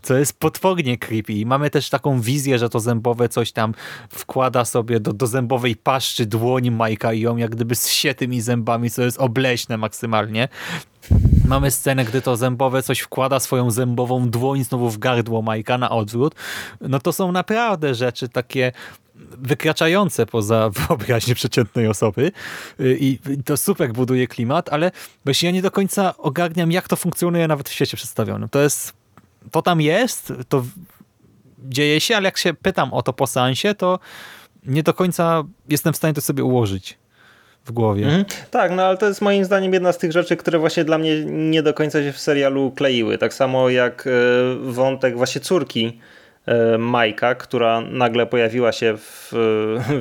co jest potwornie creepy. I mamy też taką wizję, że to zębowe coś tam wkłada sobie do, do zębowej paszczy dłoni Majka i ją jak gdyby zsie tymi zębami, co jest obleśne maksymalnie. Mamy scenę, gdy to zębowe coś wkłada swoją zębową dłoń znowu w gardło Majka na odwrót. No to są naprawdę rzeczy takie wykraczające poza wyobraźnię przeciętnej osoby i to super buduje klimat, ale właśnie ja nie do końca ogarniam, jak to funkcjonuje nawet w świecie przedstawionym. To jest to tam jest, to dzieje się, ale jak się pytam o to po seansie, to nie do końca jestem w stanie to sobie ułożyć w głowie. Mhm. Tak, no ale to jest moim zdaniem jedna z tych rzeczy, które właśnie dla mnie nie do końca się w serialu kleiły. Tak samo jak e, wątek właśnie córki Majka, która nagle pojawiła się w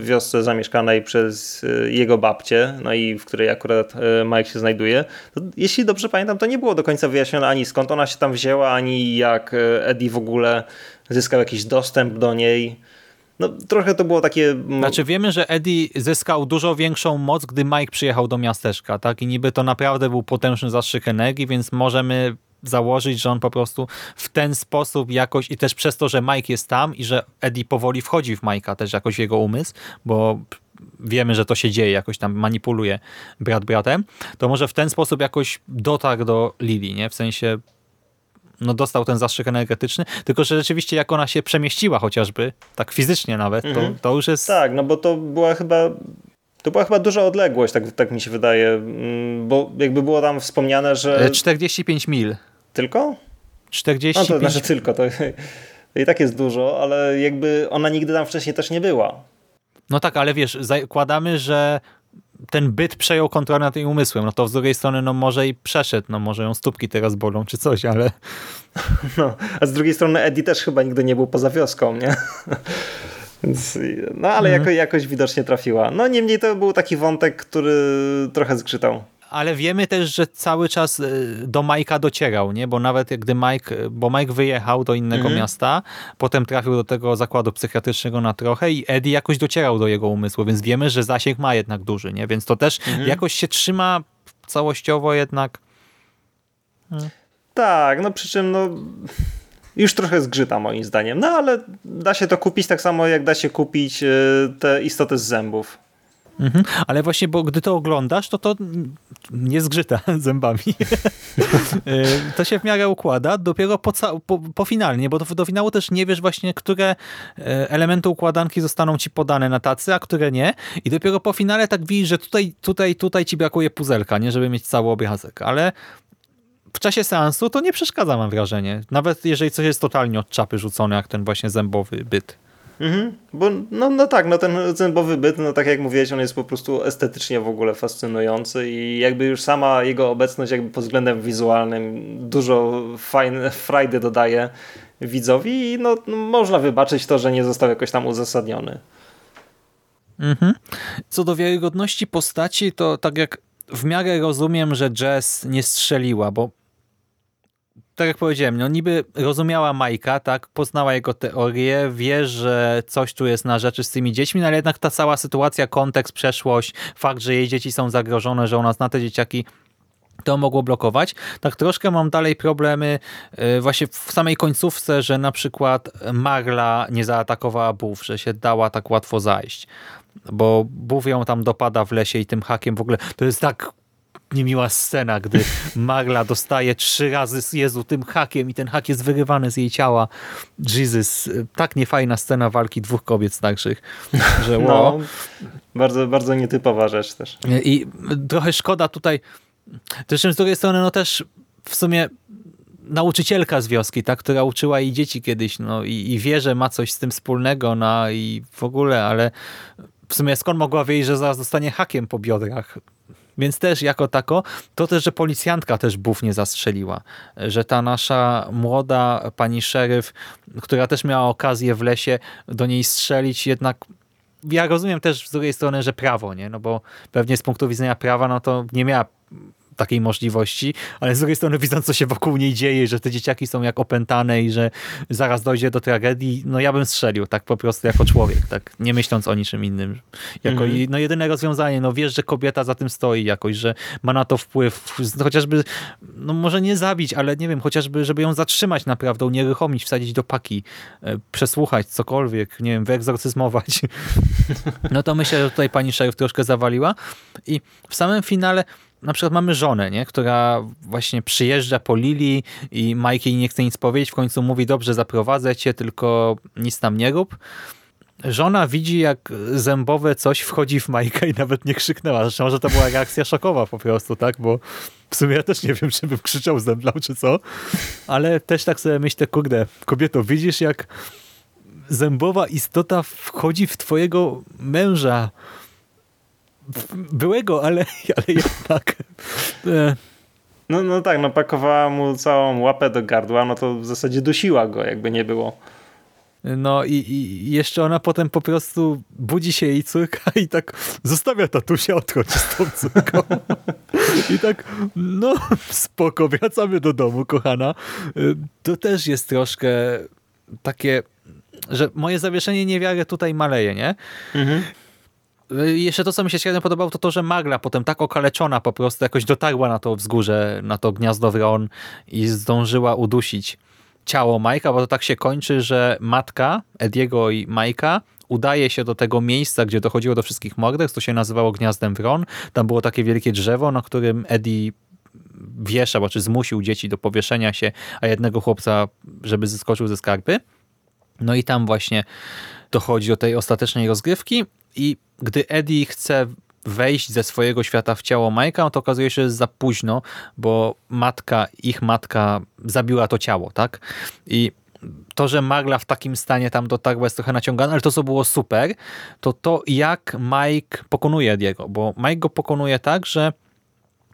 wiosce zamieszkanej przez e, jego babcię, no i w której akurat e, Mike się znajduje. Jeśli dobrze pamiętam, to nie było do końca wyjaśnione ani skąd ona się tam wzięła, ani jak Eddie w ogóle zyskał jakiś dostęp do niej. No, trochę to było takie... Znaczy wiemy, że Eddie zyskał dużo większą moc, gdy Mike przyjechał do miasteczka, tak? I niby to naprawdę był potężny zastrzyk energii, więc możemy założyć, że on po prostu w ten sposób jakoś i też przez to, że Mike jest tam i że Eddie powoli wchodzi w Mike'a też jakoś w jego umysł, bo wiemy, że to się dzieje, jakoś tam manipuluje brat bratem, to może w ten sposób jakoś dotarł do Lili, nie? W sensie no dostał ten zastrzyk energetyczny, tylko że rzeczywiście jak ona się przemieściła chociażby, tak fizycznie nawet, Mhm. to, to już jest... Tak, no bo to była chyba to była chyba duża odległość, tak, tak mi się wydaje, mm, bo jakby było tam wspomniane, że e, 45 mil. Tylko? 45 No to znaczy tylko, to, to i tak jest dużo, ale jakby ona nigdy tam wcześniej też nie była. No tak, ale wiesz, zakładamy, że ten byt przejął kontrolę nad jej umysłem, no to z drugiej strony no może i przeszedł, no może ją stópki teraz bolą czy coś, ale No, a z drugiej strony Eddie też chyba nigdy nie był poza wioską, nie? Więc, no ale jako, jakoś widocznie trafiła. No niemniej to był taki wątek, który trochę zgrzytał. Ale wiemy też, że cały czas y, do Majka docierał, nie? Bo nawet gdy Mike, bo Mike wyjechał do innego Mhm. miasta, potem trafił do tego zakładu psychiatrycznego na trochę i Eddie jakoś docierał do jego umysłu, więc wiemy, że zasięg ma jednak duży, nie? Więc to też Mhm. jakoś się trzyma całościowo jednak. Tak, no przy czym no już trochę zgrzyta moim zdaniem. No ale da się to kupić tak samo jak da się kupić y, te istoty z zębów. Mhm. Ale właśnie, bo gdy to oglądasz, to to nie zgrzyta zębami. Y, to się w miarę układa dopiero po, po, po finalnie, bo do, do finału też nie wiesz właśnie, które e, elementy układanki zostaną ci podane na tacy, a które nie. I dopiero po finale tak widzisz, że tutaj, tutaj, tutaj ci brakuje puzelka, nie, żeby mieć cały obrazek, ale w czasie seansu to nie przeszkadza, mam wrażenie. Nawet jeżeli coś jest totalnie od czapy rzucone, jak ten właśnie zębowy byt. Mhm. Bo no, no tak, no ten zębowy byt, no tak jak mówiłeś, on jest po prostu estetycznie w ogóle fascynujący i jakby już sama jego obecność jakby pod względem wizualnym dużo fajne, frajdy dodaje widzowi i no, no można wybaczyć to, że nie został jakoś tam uzasadniony. Mhm. Co do wiarygodności postaci, to tak jak w miarę rozumiem, że Jess nie strzeliła, bo tak jak powiedziałem, no niby rozumiała Majka, tak, poznała jego teorię, wie, że coś tu jest na rzeczy z tymi dziećmi, no ale jednak ta cała sytuacja, kontekst, przeszłość, fakt, że jej dzieci są zagrożone, że ona zna te dzieciaki, to mogło blokować. Tak troszkę mam dalej problemy y, właśnie w samej końcówce, że na przykład Marla nie zaatakowała Bów, że się dała tak łatwo zajść. Bo Bów ją tam dopada w lesie i tym hakiem w ogóle, to jest tak niemiła scena, gdy Marla dostaje trzy razy z Jezu tym hakiem i ten hak jest wyrywany z jej ciała. Jesus, tak niefajna scena walki dwóch kobiet starszych, że wow. No, bardzo, bardzo nietypowa rzecz też. I trochę szkoda tutaj, zresztą z drugiej strony no też w sumie nauczycielka z wioski, ta, która uczyła jej dzieci kiedyś, no i, i wie, że ma coś z tym wspólnego, no i w ogóle, ale w sumie skąd mogła wiedzieć, że zaraz dostanie hakiem po biodrach? Więc też jako tako, to też, że policjantka też buf nie zastrzeliła. Że ta nasza młoda pani szeryf, która też miała okazję w lesie do niej strzelić, jednak ja rozumiem też z drugiej strony, że prawo, nie? No bo pewnie z punktu widzenia prawa, no to nie miała takiej możliwości, ale z drugiej strony widząc, co się wokół niej dzieje, że te dzieciaki są jak opętane i że zaraz dojdzie do tragedii, no ja bym strzelił, tak po prostu jako człowiek, tak nie myśląc o niczym innym. Jako, Mhm. No jedyne rozwiązanie, no wiesz, że kobieta za tym stoi jakoś, że ma na to wpływ, chociażby, no może nie zabić, ale nie wiem, chociażby, żeby ją zatrzymać naprawdę, unieruchomić, wsadzić do paki, e, przesłuchać, cokolwiek, nie wiem, wyegzorcyzmować. No to myślę, że tutaj pani szeryf troszkę zawaliła i w samym finale na przykład mamy żonę, nie? która właśnie przyjeżdża po Lili i Mike jej nie chce nic powiedzieć, w końcu mówi, dobrze, zaprowadzę cię, tylko nic tam nie rób. Żona widzi, jak zębowe coś wchodzi w Majka i nawet nie krzyknęła. Zresztą może to była reakcja szokowa po prostu, tak? Bo w sumie ja też nie wiem, czy bym krzyczał, zemdlał, czy co. Ale też tak sobie myślę, kurde, kobieto, widzisz jak zębowa istota wchodzi w twojego męża. Byłego, ale, ale jednak. E, No, no tak, no pakowała mu całą łapę do gardła, no to w zasadzie dusiła go, jakby nie było. No i, i jeszcze ona potem po prostu budzi się jej córka i tak zostawia tatusia, odchodzi z tą córką. I tak, no spoko, wracamy do domu, kochana. Y, To też jest troszkę takie, że moje zawieszenie niewiary tutaj maleje, nie? Mhm. Jeszcze to, co mi się średnio podobało, to to, że Magla potem tak okaleczona po prostu jakoś dotarła na to wzgórze, na to gniazdo Wron i zdążyła udusić ciało Majka, bo to tak się kończy, że matka Ediego i Majka udaje się do tego miejsca, gdzie dochodziło do wszystkich morderstw, to się nazywało Gniazdem Wron. Tam było takie wielkie drzewo, na którym Eddie wieszał, czy zmusił dzieci do powieszenia się, a jednego chłopca, żeby zeskoczył ze skarpy. No i tam właśnie dochodzi do tej ostatecznej rozgrywki i gdy Eddie chce wejść ze swojego świata w ciało Majka, to okazuje się, że jest za późno, bo matka, ich matka zabiła to ciało, tak? I to, że Magla w takim stanie tam dotarła jest trochę naciągane, ale to, co było super, to to, jak Mike pokonuje Ediego, bo Mike go pokonuje tak, że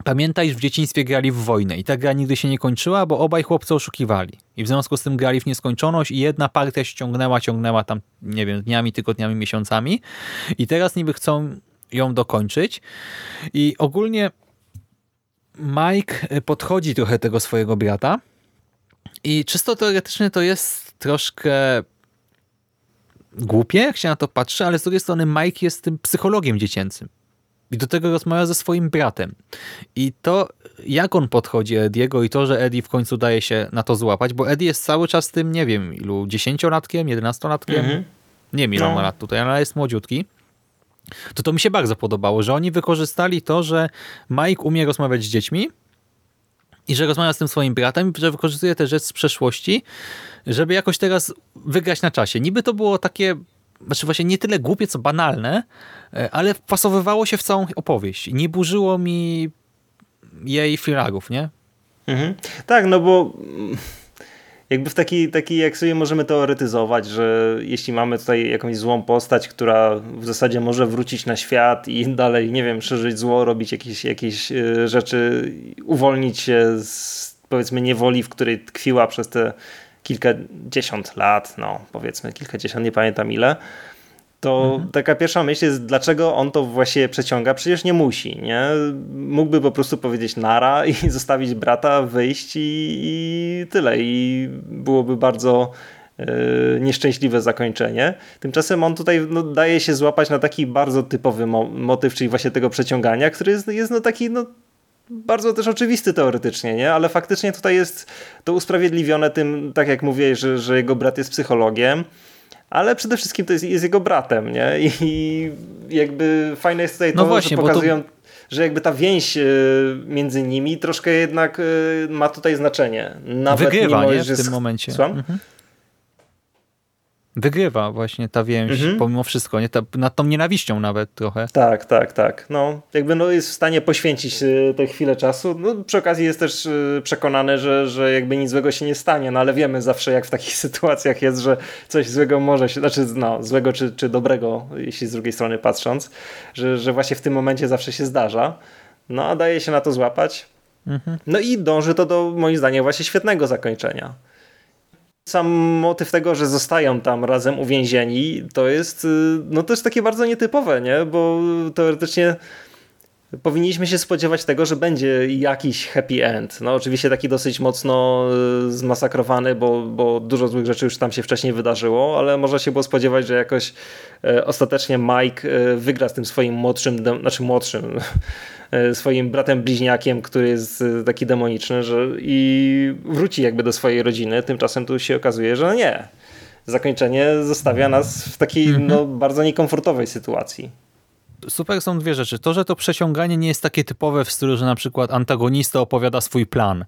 Pamiętaj, że w dzieciństwie grali w wojnę i ta gra nigdy się nie kończyła, bo obaj chłopcy oszukiwali. I w związku z tym grali w nieskończoność i jedna partia się ciągnęła, ciągnęła tam, nie wiem, dniami, tygodniami, miesiącami. I teraz niby chcą ją dokończyć. I ogólnie Mike podchodzi trochę tego swojego brata i czysto teoretycznie to jest troszkę głupie, jak się na to patrzy, ale z drugiej strony Mike jest tym psychologiem dziecięcym. I do tego rozmawia ze swoim bratem. I to, jak on podchodzi Ediego i to, że Eddie w końcu daje się na to złapać, bo Eddie jest cały czas tym, nie wiem, ilu, dziesięciolatkiem, jedenastolatkiem? Mhm. Nie wiem, ile No. lat tutaj, ale jest młodziutki. To to mi się bardzo podobało, że oni wykorzystali to, że Mike umie rozmawiać z dziećmi i że rozmawia z tym swoim bratem, że wykorzystuje te rzeczy z przeszłości, żeby jakoś teraz wygrać na czasie. Niby to było takie, znaczy właśnie nie tyle głupie, co banalne, e, ale wpasowywało się w całą opowieść. Nie burzyło mi jej filarów, nie? Mhm. Tak, no bo mm, jakby w taki, taki, jak sobie możemy teoretyzować, że jeśli mamy tutaj jakąś złą postać, która w zasadzie może wrócić na świat i dalej, nie wiem, szerzyć zło, robić jakieś, jakieś e, rzeczy, uwolnić się z powiedzmy niewoli, w której tkwiła przez te kilkadziesiąt lat, no powiedzmy kilkadziesiąt, nie pamiętam ile, to taka pierwsza myśl jest, dlaczego on to właśnie przeciąga? Przecież nie musi, nie? Mógłby po prostu powiedzieć nara i zostawić brata, wyjść i, i tyle. I byłoby bardzo e, nieszczęśliwe zakończenie. Tymczasem on tutaj no, daje się złapać na taki bardzo typowy mo motyw, czyli właśnie tego przeciągania, który jest, jest no taki no, bardzo też oczywisty teoretycznie, nie? ale faktycznie tutaj jest to usprawiedliwione tym, tak jak mówię, że, że jego brat jest psychologiem, ale przede wszystkim to jest, jest jego bratem, nie? I jakby fajne jest tutaj No to, właśnie, że bo to- pokazują, że jakby ta więź e, między nimi troszkę jednak e, ma tutaj znaczenie. Nawet Wygrywa, mimo, nie? W tym momencie. Słucham? Mhm. Wygrywa właśnie ta więź, Mhm. pomimo wszystko, nie? Ta, nad tą nienawiścią nawet trochę. Tak, tak, tak. No, jakby no jest w stanie poświęcić e, tę chwilę czasu. No, przy okazji jest też e, przekonany, że, że jakby nic złego się nie stanie, no ale wiemy zawsze jak w takich sytuacjach jest, że coś złego może się, znaczy no, złego czy, czy dobrego, jeśli z drugiej strony patrząc, że, że właśnie w tym momencie zawsze się zdarza. No, a daje się na to złapać. No i dąży to do moim zdaniem właśnie świetnego zakończenia. Sam motyw tego, że zostają tam razem uwięzieni, to jest y, no też takie bardzo nietypowe, nie? Bo teoretycznie powinniśmy się spodziewać tego, że będzie jakiś happy end. No oczywiście taki dosyć mocno y, zmasakrowany, bo, bo dużo złych rzeczy już tam się wcześniej wydarzyło, ale można się było spodziewać, że jakoś e, ostatecznie Mike wygra z tym swoim młodszym, znaczy młodszym, swoim bratem bliźniakiem, który jest e, taki demoniczny, że i wróci jakby do swojej rodziny. Tymczasem tu się okazuje, że nie. Zakończenie zostawia nas w takiej no, bardzo niekomfortowej sytuacji. super są dwie rzeczy. To, że to przeciąganie nie jest takie typowe w stylu, że na przykład antagonista opowiada swój plan.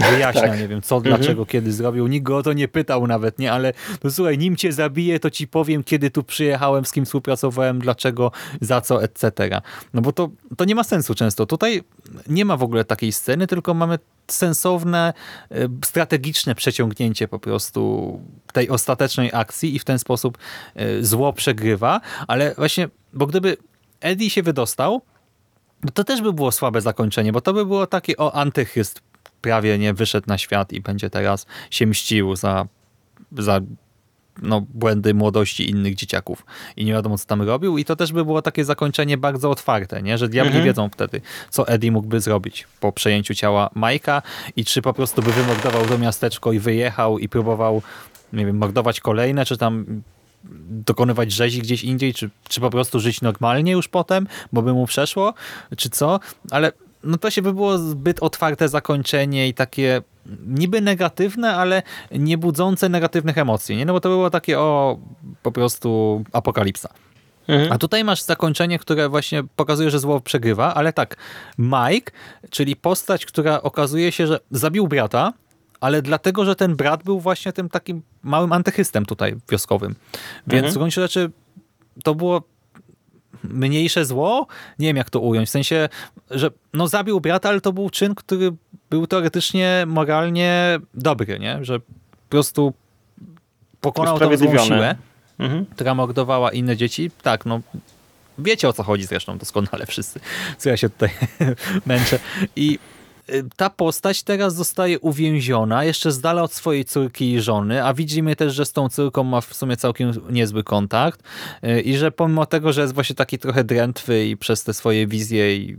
Wyjaśnia, Tak. nie wiem, co, dlaczego, kiedy zrobił. Nikt go o to nie pytał nawet, nie? Ale no słuchaj, nim cię zabiję, to ci powiem, kiedy tu przyjechałem, z kim współpracowałem, dlaczego, za co, etc. No bo to, to nie ma sensu często. Tutaj nie ma w ogóle takiej sceny, tylko mamy sensowne, e, strategiczne przeciągnięcie po prostu tej ostatecznej akcji i w ten sposób e, zło przegrywa, ale właśnie, bo gdyby Eddie się wydostał, no to też by było słabe zakończenie, bo to by było takie, o, antychryst prawie nie wyszedł na świat i będzie teraz się mścił za, za no, błędy młodości innych dzieciaków i nie wiadomo, co tam robił i to też by było takie zakończenie bardzo otwarte, nie? że diabli Mhm. wiedzą wtedy, co Eddie mógłby zrobić po przejęciu ciała Majka i czy po prostu by wymordował to miasteczko i wyjechał i próbował, nie wiem, mordować kolejne, czy tam dokonywać rzezi gdzieś indziej, czy, czy po prostu żyć normalnie już potem, bo by mu przeszło, czy co, ale no to się by było zbyt otwarte zakończenie i takie niby negatywne, ale nie budzące negatywnych emocji, nie? No bo to było takie o po prostu apokalipsa. Mhm. A tutaj masz zakończenie, które właśnie pokazuje, że zło przegrywa, ale tak, Mike, czyli postać, która okazuje się, że zabił brata, ale dlatego, że ten brat był właśnie tym takim małym antychystem tutaj wioskowym. Więc Mhm. w gruncie rzeczy to było mniejsze zło, nie wiem jak to ująć, w sensie, że no zabił brata, ale to był czyn, który był teoretycznie moralnie dobry, nie? Że po prostu pokonał tą złą siłę Mhm. która mordowała inne dzieci. Tak, no wiecie o co chodzi zresztą doskonale wszyscy, co ja się tutaj męczę. I ta postać teraz zostaje uwięziona, jeszcze z dala od swojej córki i żony, a widzimy też, że z tą córką ma w sumie całkiem niezły kontakt y, i że pomimo tego, że jest właśnie taki trochę drętwy i przez te swoje wizje i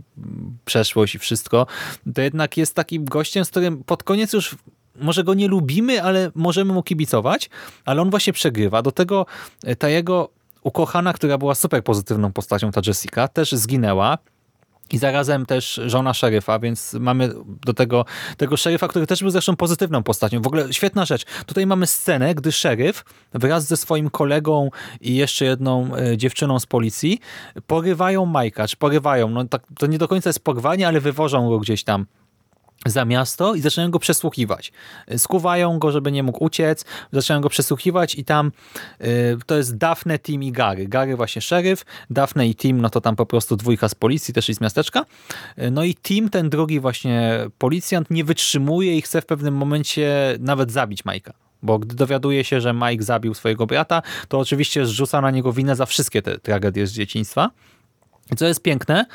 przeszłość i wszystko, to jednak jest takim gościem, z którym pod koniec już może go nie lubimy, ale możemy mu kibicować, ale on właśnie przegrywa. Do tego e, ta jego ukochana, która była super pozytywną postacią, ta Jessica, też zginęła. I zarazem też żona szeryfa, więc mamy do tego, tego szeryfa, który też był zresztą pozytywną postacią. W ogóle świetna rzecz. Tutaj mamy scenę, gdy szeryf wraz ze swoim kolegą i jeszcze jedną e, dziewczyną z policji porywają Majka, czy porywają, no tak, to nie do końca jest porwanie, ale wywożą go gdzieś tam za miasto i zaczynają go przesłuchiwać. Skuwają go, żeby nie mógł uciec, zaczynają go przesłuchiwać i tam y, to jest Daphne, Tim i Gary. Gary właśnie szeryf, Daphne i Tim, no to tam po prostu dwójka z policji, też i z miasteczka. Y, No i Tim, ten drugi właśnie policjant, nie wytrzymuje i chce w pewnym momencie nawet zabić Majka. Bo gdy dowiaduje się, że Mike zabił swojego brata, to oczywiście zrzuca na niego winę za wszystkie te tragedie z dzieciństwa. Co jest piękne,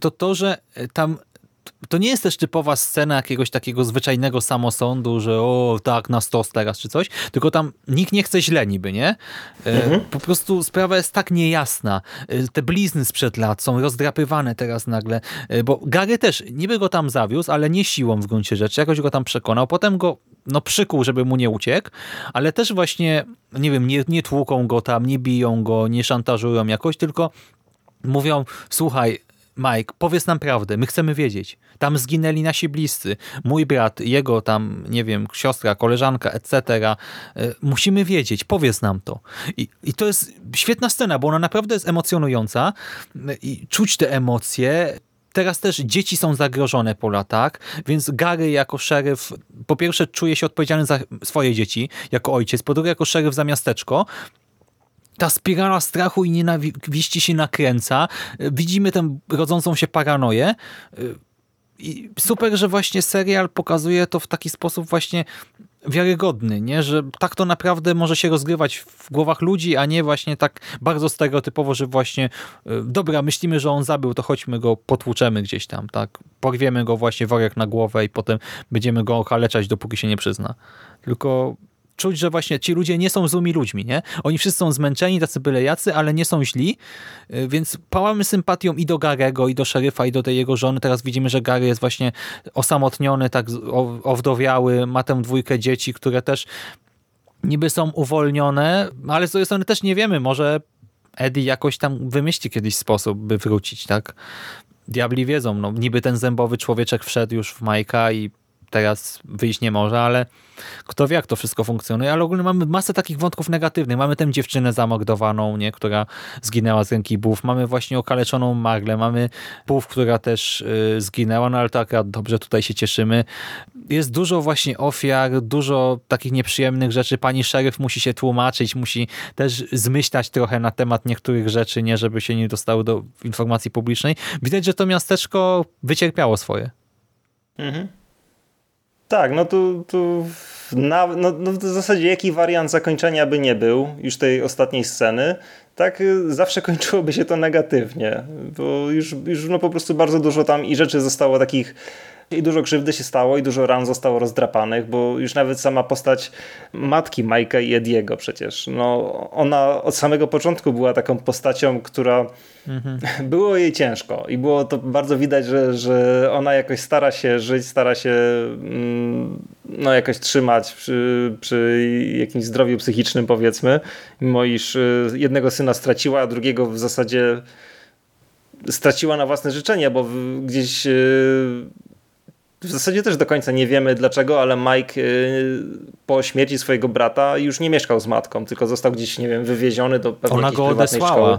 to to, że tam to nie jest też typowa scena jakiegoś takiego zwyczajnego samosądu, że o tak, na stos teraz czy coś, tylko tam nikt nie chce źle niby, nie? E, Po prostu sprawa jest tak niejasna. E, Te blizny sprzed lat są rozdrapywane teraz nagle, e, bo Gary też niby go tam zawiózł, ale nie siłą w gruncie rzeczy, jakoś go tam przekonał, potem go no przykuł, żeby mu nie uciekł, ale też właśnie, nie wiem, nie, nie tłuką go tam, nie biją go, nie szantażują jakoś, tylko mówią, słuchaj, Mike, powiedz nam prawdę, my chcemy wiedzieć. Tam zginęli nasi bliscy, mój brat, jego tam, nie wiem, siostra, koleżanka, etc. E, Musimy wiedzieć, powiedz nam to. I, I to jest świetna scena, bo ona naprawdę jest emocjonująca e, i czuć te emocje. Teraz też dzieci są zagrożone po latach, więc Gary jako szeryf po pierwsze czuje się odpowiedzialny za swoje dzieci, jako ojciec, po drugie jako szeryf za miasteczko, ta spirala strachu i nienawiści się nakręca. Widzimy tę rodzącą się paranoję. I super, że właśnie serial pokazuje to w taki sposób właśnie wiarygodny, nie? że tak to naprawdę może się rozgrywać w głowach ludzi, a nie właśnie tak bardzo stereotypowo, że właśnie y, dobra, myślimy, że on zabił, to chodźmy go potłuczemy gdzieś tam, tak? Porwiemy go właśnie worek na głowę i potem będziemy go okaleczać, dopóki się nie przyzna. Tylko czuć, że właśnie ci ludzie nie są złymi ludźmi, nie? Oni wszyscy są zmęczeni, tacy byle jacy, ale nie są źli, y, więc pałamy sympatią i do Garego, i do szeryfa, i do tej jego żony. Teraz widzimy, że Gary jest właśnie osamotniony, tak owdowiały, ma tę dwójkę dzieci, które też niby są uwolnione, ale z drugiej strony też nie wiemy, może Eddie jakoś tam wymyśli kiedyś sposób, by wrócić, tak? Diabli wiedzą, no niby ten zębowy człowieczek wszedł już w Majka i teraz wyjść nie może, ale kto wie, jak to wszystko funkcjonuje, ale ogólnie mamy masę takich wątków negatywnych. Mamy tę dziewczynę zamordowaną, nie, która zginęła z ręki Bów. Mamy właśnie okaleczoną Marlę, mamy Bów, która też y, zginęła, no ale to akurat dobrze tutaj się cieszymy. Jest dużo właśnie ofiar, dużo takich nieprzyjemnych rzeczy. Pani szeryf musi się tłumaczyć, musi też zmyślać trochę na temat niektórych rzeczy, nie, żeby się nie dostały do informacji publicznej. Widać, że to miasteczko wycierpiało swoje. Mhm. Tak, no tu, tu na, no, no w zasadzie jaki wariant zakończenia by nie był, już tej ostatniej sceny, tak y, zawsze kończyłoby się to negatywnie, bo już, już no po prostu bardzo dużo tam i rzeczy zostało takich i dużo krzywdy się stało i dużo ran zostało rozdrapanych, bo już nawet sama postać matki Majka i Ediego przecież, no ona od samego początku była taką postacią, która było jej ciężko. I było to bardzo widać, że, że ona jakoś stara się żyć, stara się mm, no, jakoś trzymać przy, przy jakimś zdrowiu psychicznym powiedzmy, mimo iż y, jednego syna straciła, a drugiego w zasadzie straciła na własne życzenie, bo gdzieś y, w zasadzie też do końca nie wiemy dlaczego, ale Mike y, po śmierci swojego brata już nie mieszkał z matką, tylko został gdzieś, nie wiem, wywieziony do pewnej Ona go odesłała. szkoły.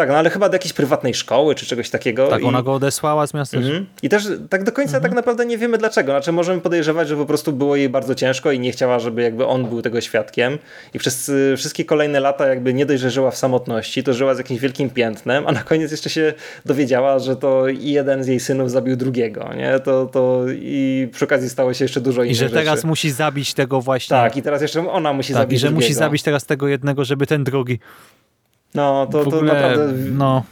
Tak, no ale chyba do jakiejś prywatnej szkoły czy czegoś takiego. Tak, I... ona go odesłała z miasta. Mhm. I też tak do końca tak naprawdę nie wiemy dlaczego. Znaczy możemy podejrzewać, że po prostu było jej bardzo ciężko i nie chciała, żeby jakby on był tego świadkiem. I przez wszystkie kolejne lata jakby nie dość, że żyła w samotności, to żyła z jakimś wielkim piętnem, a na koniec jeszcze się dowiedziała, że to i jeden z jej synów zabił drugiego. Nie? To, to I przy okazji stało się jeszcze dużo innych I że teraz rzeczy. musi zabić tego właśnie. Tak, i teraz jeszcze ona musi tak, zabić i że drugiego. musi zabić teraz tego jednego, żeby ten drugi. No, to, ogóle, naprawdę no,